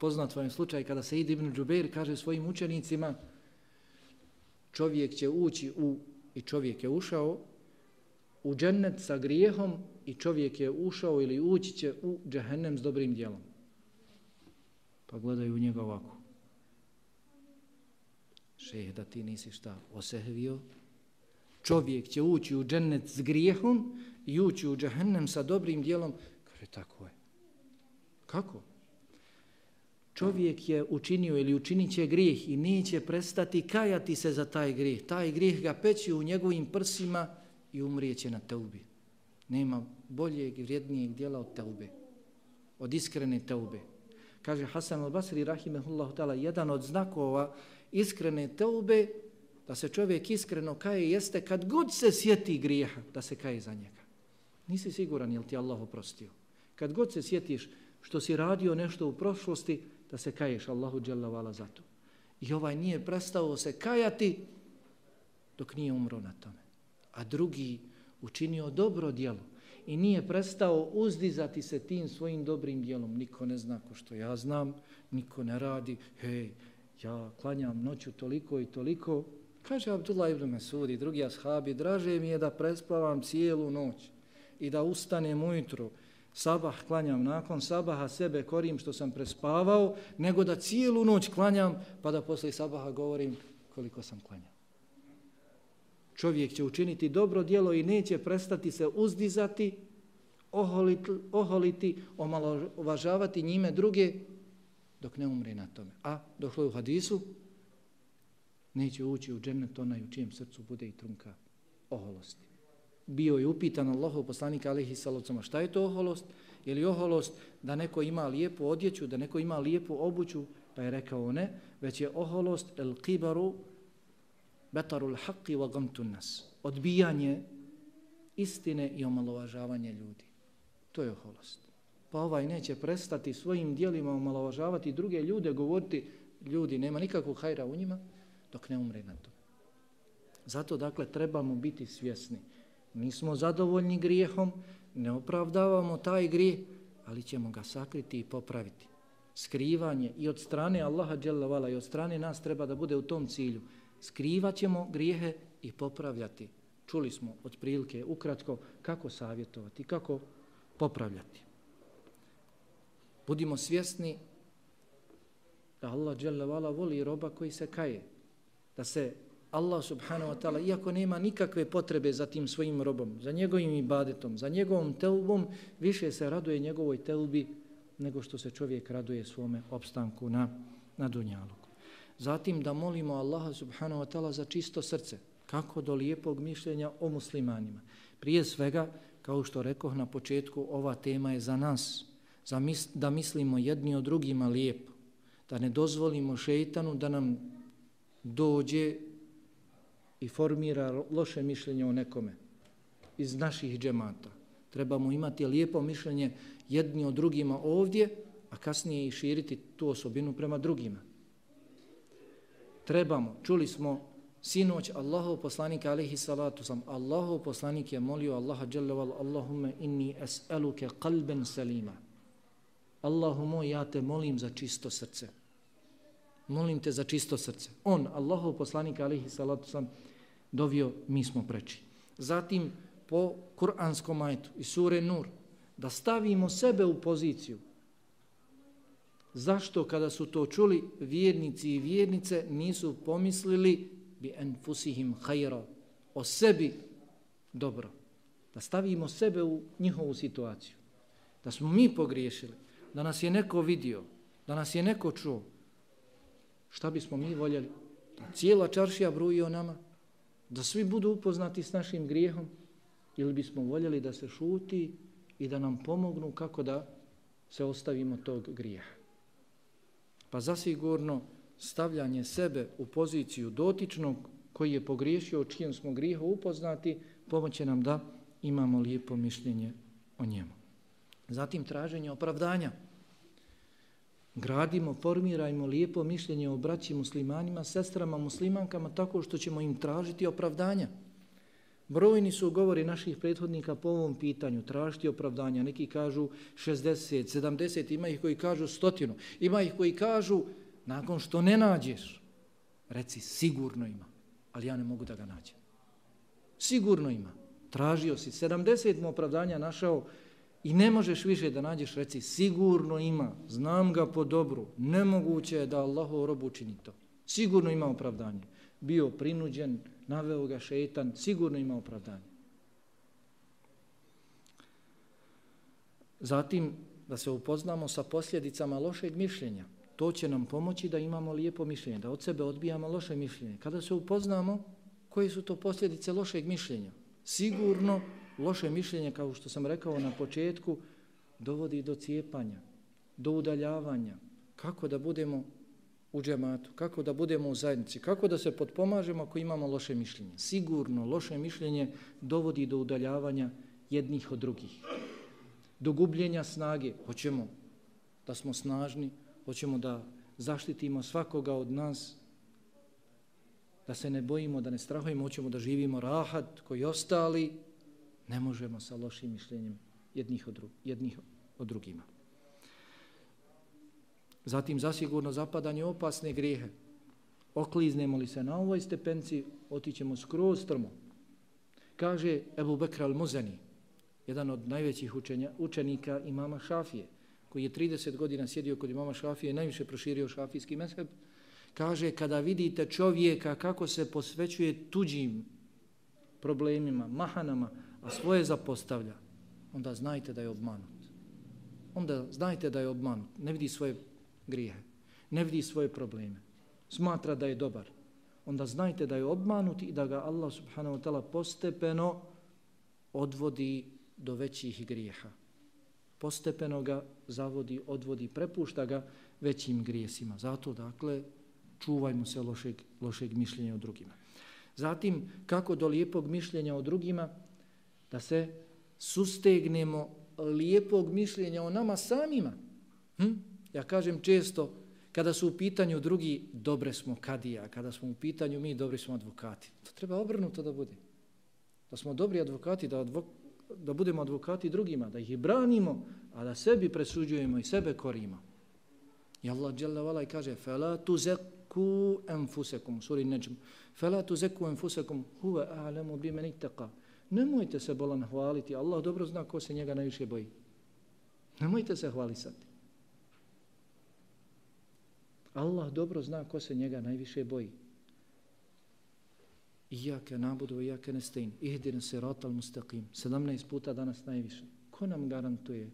S1: Poznat vam slučaj kada se ibn Đubeir kaže svojim učenicima čovjek će ući u, i čovjek je ušao, u džennet sa grijehom i čovjek je ušao ili ući će u džehennem s dobrim dijelom. Pa gledaju u njega ovako. Šeh, da ti nisi šta osehvio? Čovjek će ući u džennet s grijehom i ući u džahennem sa dobrim dijelom. Kaže, tako je. Kako? Čovjek je učinio ili učinit će grijeh i neće prestati kajati se za taj grijeh. Taj grijeh ga peći u njegovim prsima i umrijeće na teubi. Nema boljeg i vrijednijeg dijela od teube. Od iskrene teube. Kaže Hasan al-Basri, rahimehullahu ta'ala, jedan od znakova iskrene teube, da se čovjek iskreno kaje, jeste kad god se sjeti grijeha, da se kaje za njega. Nisi siguran je li ti Allah oprostio. Kad god se sjetiš što si radio nešto u prošlosti, da se kaješ Allahu dželavala za to. I ovaj nije prestao se kajati dok nije umro na tome. A drugi učinio dobro djelo i nije prestao uzdizati se tim svojim dobrim djelom. Niko ne zna ko što ja znam, niko ne radi. Hej, ja klanjam noću toliko i toliko. Kaže Abdullah ibn Mesud i drugi ashabi, draže mi je da prespavam cijelu noć i da ustanem ujutru, sabah klanjam, nakon sabaha sebe korim što sam prespavao, nego da cijelu noć klanjam, pa da posle sabaha govorim koliko sam klanjao. Čovjek će učiniti dobro djelo i neće prestati se uzdizati, oholiti, oholiti omalovažavati njime druge dok ne umre na tome. A došlo je u hadisu, neće ući u džennet onaj u čijem srcu bude i trunka oholosti. Bio je upitan Allahov poslanika alihi salocama šta je to oholost? Je li oholost da neko ima lijepu odjeću, da neko ima lijepu obuću? Pa je rekao ne, već je oholost el kibaru betarul haqqi wa gamtun nas. Odbijanje istine i omalovažavanje ljudi. To je oholost. Pa ovaj neće prestati svojim dijelima omalovažavati druge ljude, govoriti ljudi, nema nikakvog hajra u njima, dok ne umre na to. Zato, dakle, trebamo biti svjesni. Nismo zadovoljni grijehom, ne opravdavamo taj grijeh, ali ćemo ga sakriti i popraviti. Skrivanje i od strane Allaha dželavala i od strane nas treba da bude u tom cilju. Skrivat ćemo grijehe i popravljati. Čuli smo od prilike ukratko kako savjetovati, kako popravljati. Budimo svjesni da Allah dželavala voli roba koji se kaje. Da se Allah subhanahu wa ta'ala, iako nema nikakve potrebe za tim svojim robom, za njegovim ibadetom, za njegovom telbom, više se raduje njegovoj telbi nego što se čovjek raduje svome opstanku na, na dunjaluku. Zatim da molimo Allaha subhanahu wa ta'ala za čisto srce, kako do lijepog mišljenja o muslimanima. Prije svega, kao što rekoh na početku, ova tema je za nas, za mis, da mislimo jedni o drugima lijepo, da ne dozvolimo šeitanu da nam dođe i formira loše mišljenje o nekome iz naših džemata. Trebamo imati lijepo mišljenje jedni o drugima ovdje, a kasnije i širiti tu osobinu prema drugima. Trebamo, čuli smo sinoć Allahov poslanika alaihi salatu sam, Allahov poslanik je molio Allaha dželjaval, Allahume inni es'eluke kalben salima. Allahu moj, ja te molim za čisto srce. Molim te za čisto srce. On, Allahov poslanik alihi salatu sam, dovio, mi smo preči. Zatim, po kuranskom majtu i sure Nur, da stavimo sebe u poziciju. Zašto kada su to čuli vjernici i vjernice nisu pomislili bi enfusihim hajro o sebi dobro. Da stavimo sebe u njihovu situaciju. Da smo mi pogriješili, da nas je neko vidio, da nas je neko čuo. Šta bismo mi voljeli? Da cijela čaršija bruji o nama, da svi budu upoznati s našim grijehom ili bismo voljeli da se šuti i da nam pomognu kako da se ostavimo tog grijeha. Pa zasigurno stavljanje sebe u poziciju dotičnog koji je pogriješio, o čijem smo grijehu upoznati, pomoće nam da imamo lijepo mišljenje o njemu. Zatim traženje opravdanja gradimo, formirajmo lijepo mišljenje o braći muslimanima, sestrama muslimankama, tako što ćemo im tražiti opravdanja. Brojni su govori naših prethodnika po ovom pitanju, tražiti opravdanja. Neki kažu 60, 70, ima ih koji kažu stotinu. Ima ih koji kažu, nakon što ne nađeš, reci sigurno ima, ali ja ne mogu da ga nađem. Sigurno ima. Tražio si, 70 mu opravdanja našao, i ne možeš više da nađeš, reci, sigurno ima, znam ga po dobru, nemoguće je da Allahov rob učini to. Sigurno ima opravdanje. Bio prinuđen, naveo ga šeitan, sigurno ima opravdanje. Zatim, da se upoznamo sa posljedicama lošeg mišljenja. To će nam pomoći da imamo lijepo mišljenje, da od sebe odbijamo loše mišljenje. Kada se upoznamo, koje su to posljedice lošeg mišljenja? Sigurno loše mišljenje, kao što sam rekao na početku, dovodi do cijepanja, do udaljavanja. Kako da budemo u džematu, kako da budemo u zajednici, kako da se potpomažemo ako imamo loše mišljenje. Sigurno, loše mišljenje dovodi do udaljavanja jednih od drugih. Do gubljenja snage. Hoćemo da smo snažni, hoćemo da zaštitimo svakoga od nas, da se ne bojimo, da ne strahujemo, hoćemo da živimo rahat koji ostali, Ne možemo sa lošim mišljenjem jednih od, dru jednih od drugima. Zatim zasigurno zapadanje opasne grijehe. Okliznemo li se na ovoj stepenci, otićemo skroz strmo. Kaže Ebu Bekr al-Muzani, jedan od najvećih učenja, učenika imama Šafije, koji je 30 godina sjedio kod imama Šafije i najviše proširio šafijski mesheb, kaže kada vidite čovjeka kako se posvećuje tuđim problemima, mahanama, a svoje zapostavlja. onda znajte da je obmanut. Onda znajte da je obmanut. Ne vidi svoje grijehe. Ne vidi svoje probleme. Smatra da je dobar. Onda znajte da je obmanut i da ga Allah subhanahu wa ta'ala postepeno odvodi do većih grijeha. Postepeno ga zavodi, odvodi, prepušta ga većim grijesima. Zato, dakle, čuvajmo se lošeg, lošeg mišljenja o drugima. Zatim, kako do lijepog mišljenja o drugima, da se sustegnemo lijepog mišljenja o nama samima. Hm? Ja kažem često, kada su u pitanju drugi, dobre smo kadija, kada smo u pitanju mi, dobri smo advokati. To treba obrnuto da bude. Da smo dobri advokati, da, advok, da budemo advokati drugima, da ih branimo, a da sebi presuđujemo i sebe korimo. I Allah dželle vala i kaže: "Fela tuzakku enfusekum", suri Najm. "Fela tuzeku enfusekum, huwa a'lamu biman ittaqa." Nemojte se bolan hvaliti, Allah dobro zna ko se njega najviše boji. Nemojte se hvalisati. Allah dobro zna ko se njega najviše boji. Iyake nabudu, iyake nestein. Ihdina siratal mustaqim. 17 puta danas najviše. Ko nam garantuje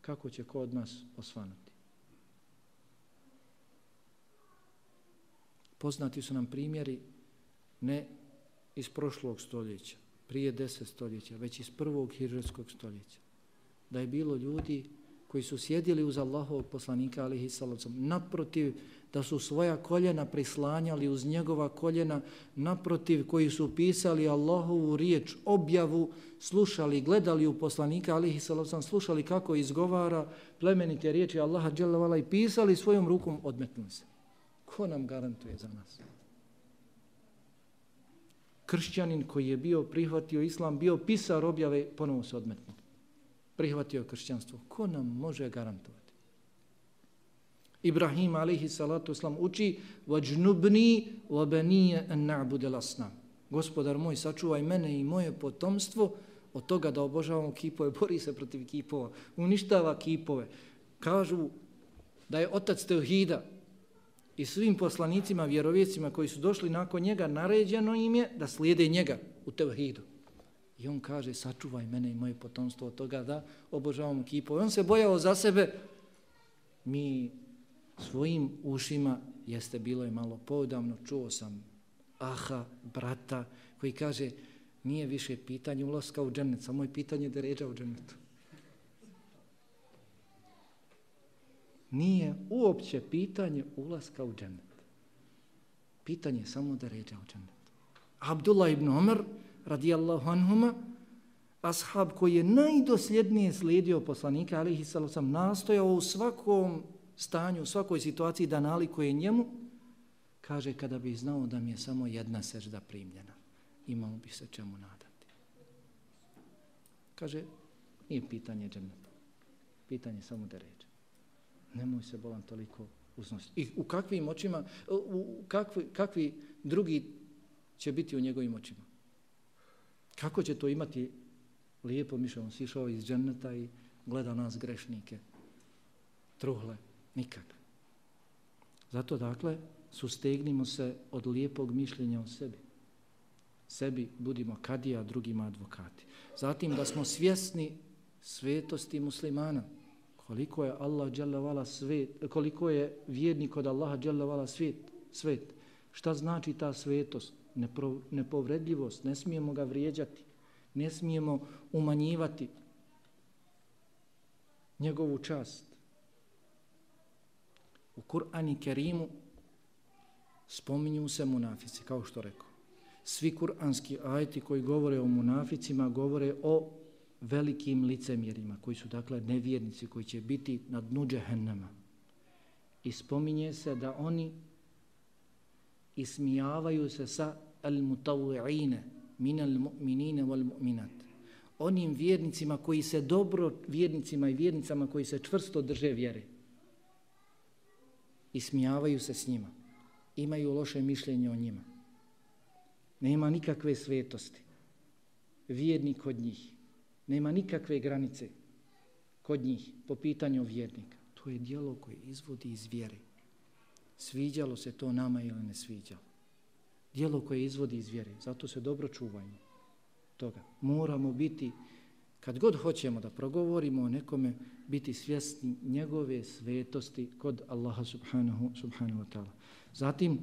S1: kako će ko od nas osvanuti? Poznati su nam primjeri ne iz prošlog stoljeća, prije deset stoljeća, već iz prvog hiržetskog stoljeća. Da je bilo ljudi koji su sjedili uz Allahovog poslanika, alihi salacom, naprotiv da su svoja koljena prislanjali uz njegova koljena, naprotiv koji su pisali Allahovu riječ, objavu, slušali, gledali u poslanika, alihi salacom, slušali kako izgovara plemenite riječi Allaha dželavala i pisali svojom rukom, odmetnuli se. Ko nam garantuje za nas? Kršćanin koji je bio prihvatio islam, bio pisar objave, ponovo se odmetnuo. Prihvatio kršćanstvo. Ko nam može garantovati? Ibrahim alaihi salatu islam uči وَجْنُبْنِي وَبَنِيَ أَنْ نَعْبُدَ الْأَسْنَامِ Gospodar moj, sačuvaj mene i moje potomstvo od toga da obožavamo kipove, bori se protiv kipova, uništava kipove. Kažu da je otac Teuhida, i svim poslanicima, vjerovjecima koji su došli nakon njega, naređeno im je da slijede njega u tevhidu. I on kaže, sačuvaj mene i moje potomstvo od toga da obožavam kipo. I on se bojao za sebe. Mi svojim ušima, jeste bilo je malo podavno, čuo sam aha, brata, koji kaže, nije više pitanje ulaska u džennet, samo je pitanje deređa u džennetu. Nije uopće pitanje ulaska u džennet. Pitanje je samo da ređa u džennet. Abdullah ibn Omer, radijallahu anhuma, ashab koji je najdosljednije slijedio poslanika, alihi sam nastojao u svakom stanju, u svakoj situaciji da nalikuje njemu, kaže kada bi znao da mi je samo jedna sežda primljena, imao bi se čemu nadati. Kaže, nije pitanje dženneta. Pitanje samo da ređe nemoj se bolan toliko uznositi. I u kakvim očima, u kakvi, kakvi drugi će biti u njegovim očima? Kako će to imati lijepo mišlje? On sišao iz dženeta i gleda nas grešnike. Truhle. Nikak. Zato, dakle, sustegnimo se od lijepog mišljenja o sebi. Sebi budimo kadija, drugima advokati. Zatim da smo svjesni svetosti muslimana koliko je Allah dželle svet, koliko je vjernik od Allaha dželle svet, svet. Šta znači ta svetost? Nepro, nepovredljivost, ne smijemo ga vrijeđati, ne smijemo umanjivati njegovu čast. U Kur'ani Kerimu spominju se munafici, kao što rekao. Svi kuranski ajeti koji govore o munaficima govore o velikim licemjerima, koji su dakle nevjernici, koji će biti na dnu džehennema. I spominje se da oni ismijavaju se sa al-mutawi'ine, min al-mu'minine wal-mu'minat. Onim vjernicima koji se dobro, vjernicima i vjernicama koji se čvrsto drže vjere. Ismijavaju se s njima. Imaju loše mišljenje o njima. Nema nikakve svetosti. Vjernik od njih nema nikakve granice kod njih po pitanju vjernika. To je dijelo koje izvodi iz vjere. Sviđalo se to nama ili ne sviđalo. Dijelo koje izvodi iz vjere. Zato se dobro čuvajmo toga. Moramo biti Kad god hoćemo da progovorimo o nekome, biti svjesni njegove svetosti kod Allaha subhanahu, subhanahu wa ta'ala. Zatim,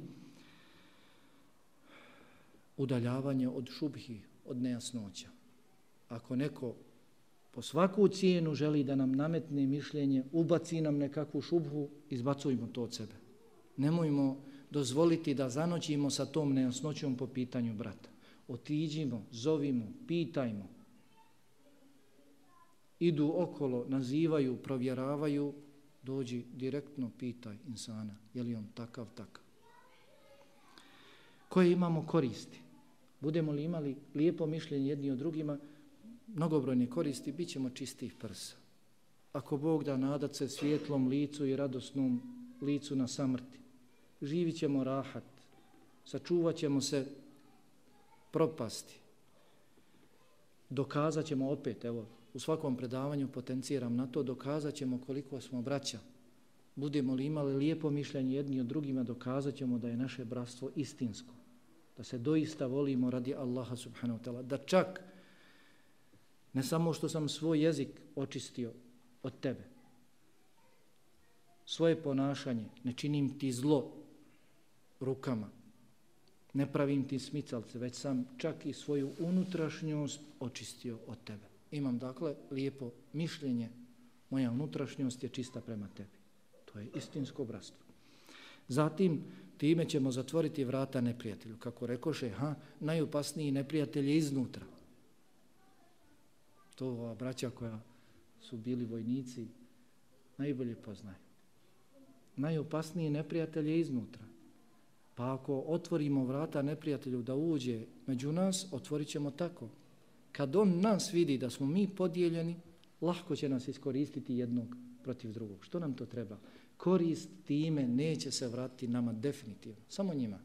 S1: udaljavanje od šubhi, od nejasnoća. Ako neko po svaku cijenu želi da nam nametne mišljenje, ubaci nam nekakvu šubhu, izbacujmo to od sebe. Nemojmo dozvoliti da zanoćimo sa tom nejasnoćom po pitanju brata. Otiđimo, zovimo, pitajmo. Idu okolo, nazivaju, provjeravaju, dođi direktno pitaj insana, je li on takav, takav. Koje imamo koristi? Budemo li imali lijepo mišljenje jedni o drugima, mnogobrojne koristi, bit ćemo čistih prsa. Ako Bog da nadat se svjetlom licu i radosnom licu na samrti, živit ćemo rahat, sačuvat ćemo se propasti. Dokazat ćemo opet, evo, u svakom predavanju potenciram na to, dokazat ćemo koliko smo braća. Budemo li imali lijepo mišljenje jedni od drugima, dokazat ćemo da je naše bratstvo istinsko. Da se doista volimo radi Allaha subhanahu wa ta'ala. Da čak Ne samo što sam svoj jezik očistio od tebe. Svoje ponašanje, ne činim ti zlo rukama, ne pravim ti smicalce, već sam čak i svoju unutrašnjost očistio od tebe. Imam dakle lijepo mišljenje, moja unutrašnjost je čista prema tebi. To je istinsko bratstvo. Zatim, time ćemo zatvoriti vrata neprijatelju. Kako rekoše, ha, najopasniji neprijatelj je iznutra. To ova braća koja su bili vojnici najbolje poznaju. Najopasniji neprijatelj je iznutra. Pa ako otvorimo vrata neprijatelju da uđe među nas, otvorit ćemo tako. Kad on nas vidi da smo mi podijeljeni, lahko će nas iskoristiti jednog protiv drugog. Što nam to treba? Korist time neće se vratiti nama definitivno. Samo njima.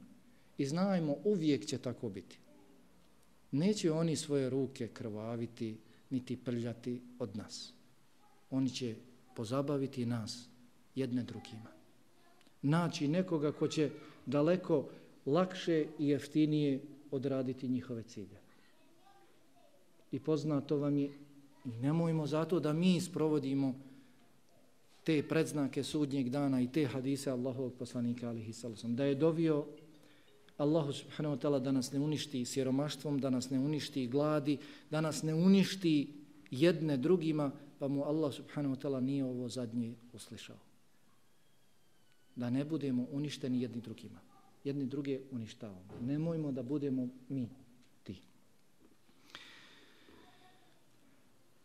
S1: I znajmo, uvijek će tako biti. Neće oni svoje ruke krvaviti, niti prljati od nas. Oni će pozabaviti nas jedne drugima. Naći nekoga ko će daleko lakše i jeftinije odraditi njihove cilje. I poznato vam je, i nemojmo zato da mi sprovodimo te predznake sudnjeg dana i te hadise Allahovog poslanika alihi salusom, da je dovio Allahu subhanahu wa ta'ala da nas ne uništi siromaštvom, da nas ne uništi gladi, da nas ne uništi jedne drugima, pa mu Allah subhanahu wa ta'ala nije ovo zadnje uslišao. Da ne budemo uništeni jedni drugima. Jedni druge uništavamo. Nemojmo da budemo mi ti.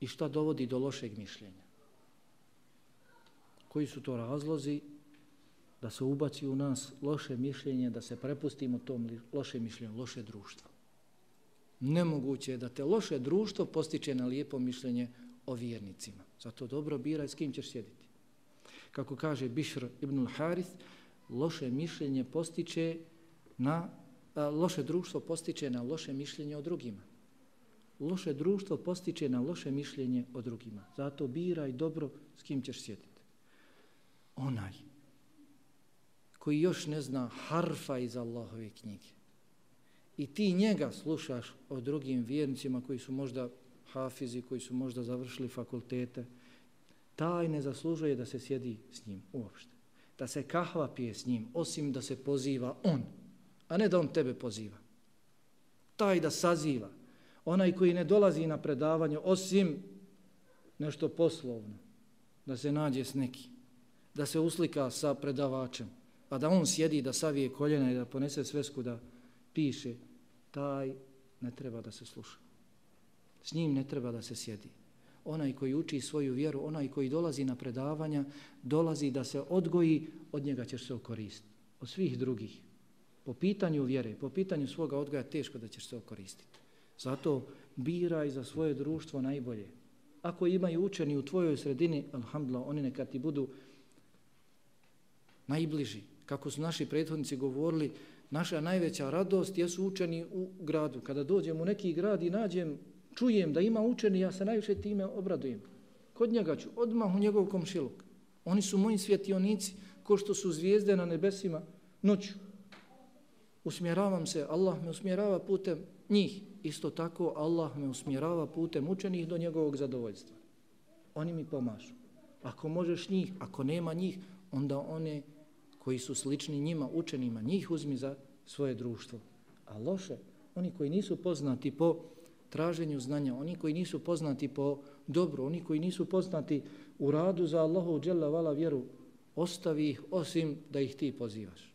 S1: I šta dovodi do lošeg mišljenja? Koji su to razlozi da se ubaci u nas loše mišljenje, da se prepustimo tom loše mišljenju, loše društvo. Nemoguće je da te loše društvo postiče na lijepo mišljenje o vjernicima. Zato dobro biraj s kim ćeš sjediti. Kako kaže Bišr ibn Harith, loše mišljenje postiče na, a, loše društvo postiče na loše mišljenje o drugima. Loše društvo postiče na loše mišljenje o drugima. Zato biraj dobro s kim ćeš sjediti. Onaj koji još ne zna harfa iz Allahove knjige. I ti njega slušaš o drugim vjernicima koji su možda hafizi, koji su možda završili fakultete, taj ne zaslužuje da se sjedi s njim uopšte. Da se kahva pije s njim, osim da se poziva on, a ne da on tebe poziva. Taj da saziva. Onaj koji ne dolazi na predavanje, osim nešto poslovno, da se nađe s nekim, da se uslika sa predavačem, pa da on sjedi da savije koljena i da ponese svesku da piše, taj ne treba da se sluša. S njim ne treba da se sjedi. Onaj koji uči svoju vjeru, onaj koji dolazi na predavanja, dolazi da se odgoji, od njega ćeš se okoristiti. Od svih drugih. Po pitanju vjere, po pitanju svoga odgoja, teško da ćeš se okoristiti. Zato biraj za svoje društvo najbolje. Ako imaju učeni u tvojoj sredini, alhamdulillah, oni neka ti budu najbliži, kako su naši prethodnici govorili, naša najveća radost jesu učeni u gradu. Kada dođem u neki grad i nađem, čujem da ima učeni, ja se najviše time obradujem. Kod njega ću odmah u njegov komšiluk. Oni su moji svjetionici, ko što su zvijezde na nebesima noću. usmjeravam se, Allah me usmjerava putem njih. Isto tako Allah me usmjerava putem učenih do njegovog zadovoljstva. Oni mi pomažu. Ako možeš njih, ako nema njih, onda one koji su slični njima, učenima, njih uzmi za svoje društvo. A loše, oni koji nisu poznati po traženju znanja, oni koji nisu poznati po dobru, oni koji nisu poznati u radu za Allahu dželle vala vjeru, ostavi ih osim da ih ti pozivaš.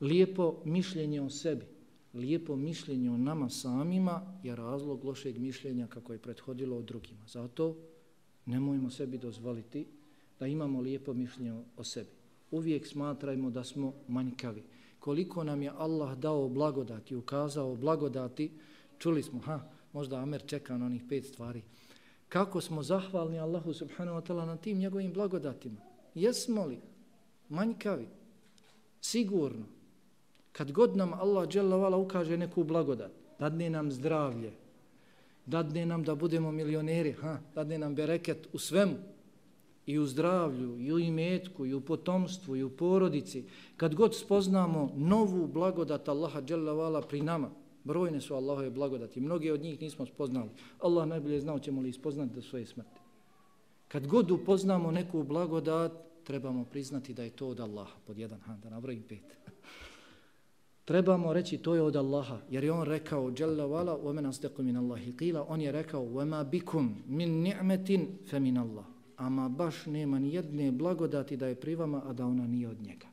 S1: Lijepo mišljenje o sebi, lijepo mišljenje o nama samima je razlog lošeg mišljenja kako je prethodilo o drugima. Zato nemojmo sebi dozvoliti da imamo lijepo mišljenje o sebi. Uvijek smatrajmo da smo manjkavi. Koliko nam je Allah dao blagodati, ukazao blagodati, čuli smo, ha, možda Amer čeka na onih pet stvari. Kako smo zahvalni Allahu subhanahu wa ta'ala na tim njegovim blagodatima? Jesmo li manjkavi? Sigurno. Kad god nam Allah dželavala ukaže neku blagodat, dadne nam zdravlje, dadne nam da budemo milioneri, ha, dadne nam bereket u svemu, i u zdravlju, i u imetku, i u potomstvu, i u porodici, kad god spoznamo novu blagodat Allaha dželavala pri nama, brojne su Allahove blagodati, mnoge od njih nismo spoznali, Allah najbolje znao ćemo li ispoznati do svoje smrti. Kad god upoznamo neku blagodat, trebamo priznati da je to od Allaha, pod jedan, hand, da nabrojim pet. Trebamo reći to je od Allaha, jer je on rekao Jalla vala, wa man asdaqu min Allahi qila, on je rekao wa ma bikum min ni'metin fa min Allah. Ama baš nema ni jedne blagodati da je pri vama, a da ona nije od njega.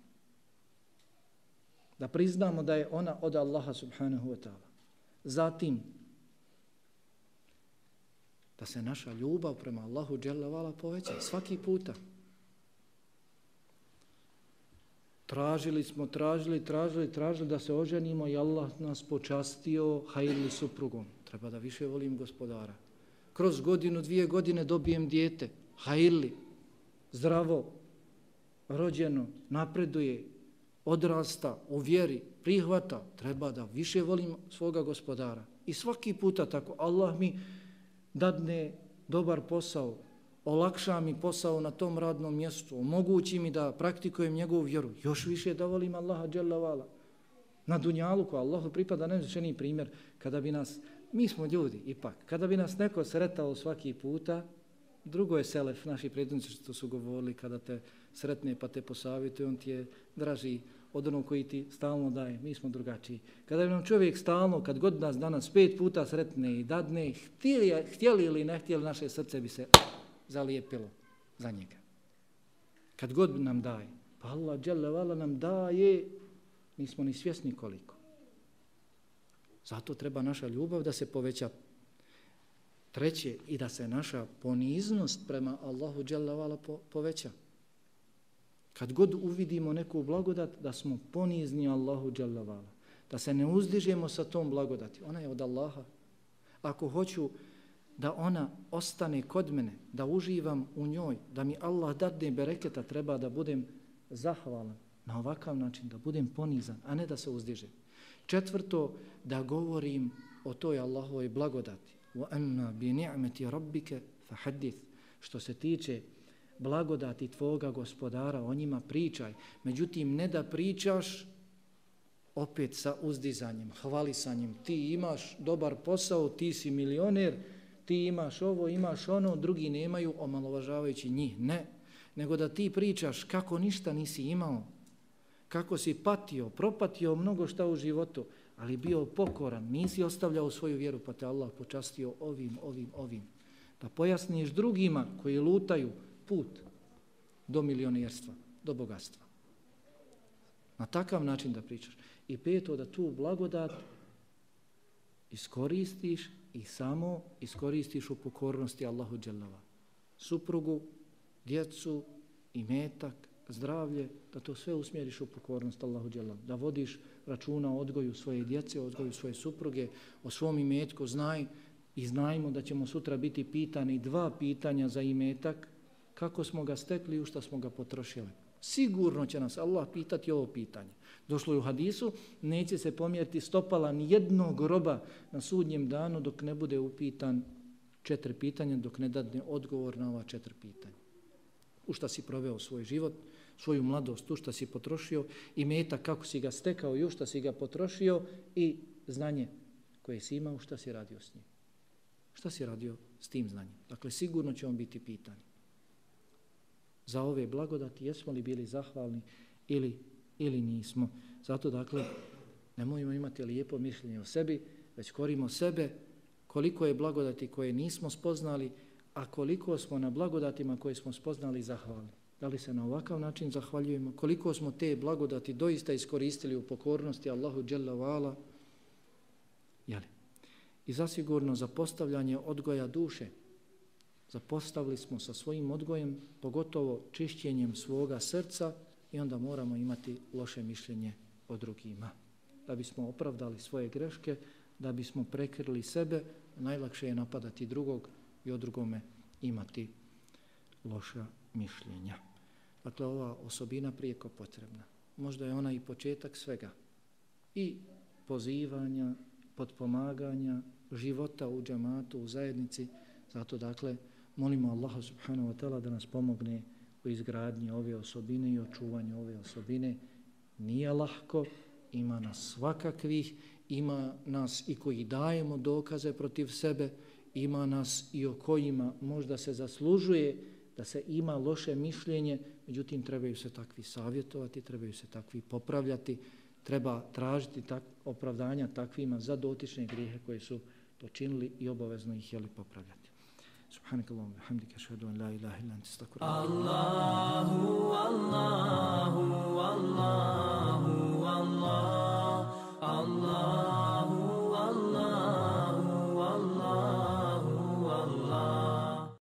S1: Da priznamo da je ona od Allaha subhanahu wa ta'ala. Zatim, da se naša ljubav prema Allahu dželavala poveća svaki puta. Tražili smo, tražili, tražili, tražili da se oženimo i Allah nas počastio hajli suprugom. Treba da više volim gospodara. Kroz godinu, dvije godine dobijem dijete. Hajli, zdravo, rođeno, napreduje, odrasta, u vjeri, prihvata. Treba da više volim svoga gospodara. I svaki puta tako Allah mi dadne dobar posao, olakša mi posao na tom radnom mjestu, omogući mi da praktikujem njegovu vjeru, još više da volim Allaha dželle vala. Na dunjalu ko Allahu pripada nezvišeni primjer, kada bi nas, mi smo ljudi ipak, kada bi nas neko sretao svaki puta, drugo je selef, naši prednici što su govorili, kada te sretne pa te posavjetuje, on ti je draži od onog koji ti stalno daje, mi smo drugačiji. Kada bi nam čovjek stalno, kad god nas danas pet puta sretne i dadne, htjeli, htjeli ili ne htjeli, naše srce bi se zalijepilo za njega. Kad god nam daje, pa Allah dželle nam daje, nismo ni svjesni koliko. Zato treba naša ljubav da se poveća treće i da se naša poniznost prema Allahu dželle po, poveća. Kad god uvidimo neku blagodat, da smo ponizni Allahu dželle da se ne uzdižemo sa tom blagodati. Ona je od Allaha. Ako hoću da ona ostane kod mene, da uživam u njoj, da mi Allah dadne bereketa, treba da budem zahvalan na ovakav način, da budem ponizan, a ne da se uzdižem. Četvrto, da govorim o toj Allahovoj blagodati wa anna bi ni'mati rabbika fahaddith. Što se tiče blagodati tvoga gospodara o njima pričaj. Međutim ne da pričaš opet sa uzdizanjem hvalisanjem. Ti imaš dobar posao ti si milioner ti imaš ovo imaš ono drugi nemaju omalovažavajući njih. Ne nego da ti pričaš kako ništa nisi imao kako si patio propatio mnogo šta u životu ali bio pokoran, nisi ostavljao svoju vjeru, pa te Allah počastio ovim, ovim, ovim. Da pojasniš drugima koji lutaju put do milionerstva, do bogatstva. Na takav način da pričaš. I peto, da tu blagodat iskoristiš i samo iskoristiš u pokornosti Allahu Đelava. Suprugu, djecu, i metak, zdravlje, da to sve usmjeriš u pokornost Allahu Đelava. Da vodiš računa o odgoju svoje djece, o odgoju svoje supruge, o svom imetku, znaj i znajmo da ćemo sutra biti pitani dva pitanja za imetak, kako smo ga stekli i u šta smo ga potrošili. Sigurno će nas Allah pitati ovo pitanje. Došlo je u hadisu, neće se pomjeriti stopala ni jednog roba na sudnjem danu dok ne bude upitan četiri pitanja, dok ne dadne odgovor na ova četiri pitanja. U šta si proveo svoj život, svoju mladost, tu šta si potrošio i meta kako si ga stekao i u šta si ga potrošio i znanje koje si imao, šta si radio s njim. Šta si radio s tim znanjem? Dakle, sigurno će on biti pitan. Za ove blagodati jesmo li bili zahvalni ili, ili nismo. Zato, dakle, nemojmo imati lijepo mišljenje o sebi, već korimo sebe koliko je blagodati koje nismo spoznali, a koliko smo na blagodatima koje smo spoznali zahvalni. Da li se na ovakav način zahvaljujemo? Koliko smo te blagodati doista iskoristili u pokornosti Allahu Jalla Vala? Jeli? I zasigurno za postavljanje odgoja duše, zapostavili smo sa svojim odgojem, pogotovo čišćenjem svoga srca i onda moramo imati loše mišljenje o drugima. Da bismo opravdali svoje greške, da bismo prekrili sebe, najlakše je napadati drugog i o drugome imati loša mišljenja. Dakle, ova osobina prijeko potrebna. Možda je ona i početak svega. I pozivanja, podpomaganja, života u džamatu, u zajednici. Zato, dakle, molimo Allaha subhanahu wa ta'ala da nas pomogne u izgradnji ove osobine i očuvanju ove osobine. Nije lahko, ima nas svakakvih, ima nas i koji dajemo dokaze protiv sebe, ima nas i o kojima možda se zaslužuje da se ima loše mišljenje, međutim trebaju se takvi savjetovati, trebaju se takvi popravljati, treba tražiti tak, opravdanja takvima za dotične grijehe koje su počinili i obavezno ih jeli popravljati. سبحانك اللهم وبحمدك اشهد ان لا اله الا انت استغفرك الله الله الله الله الله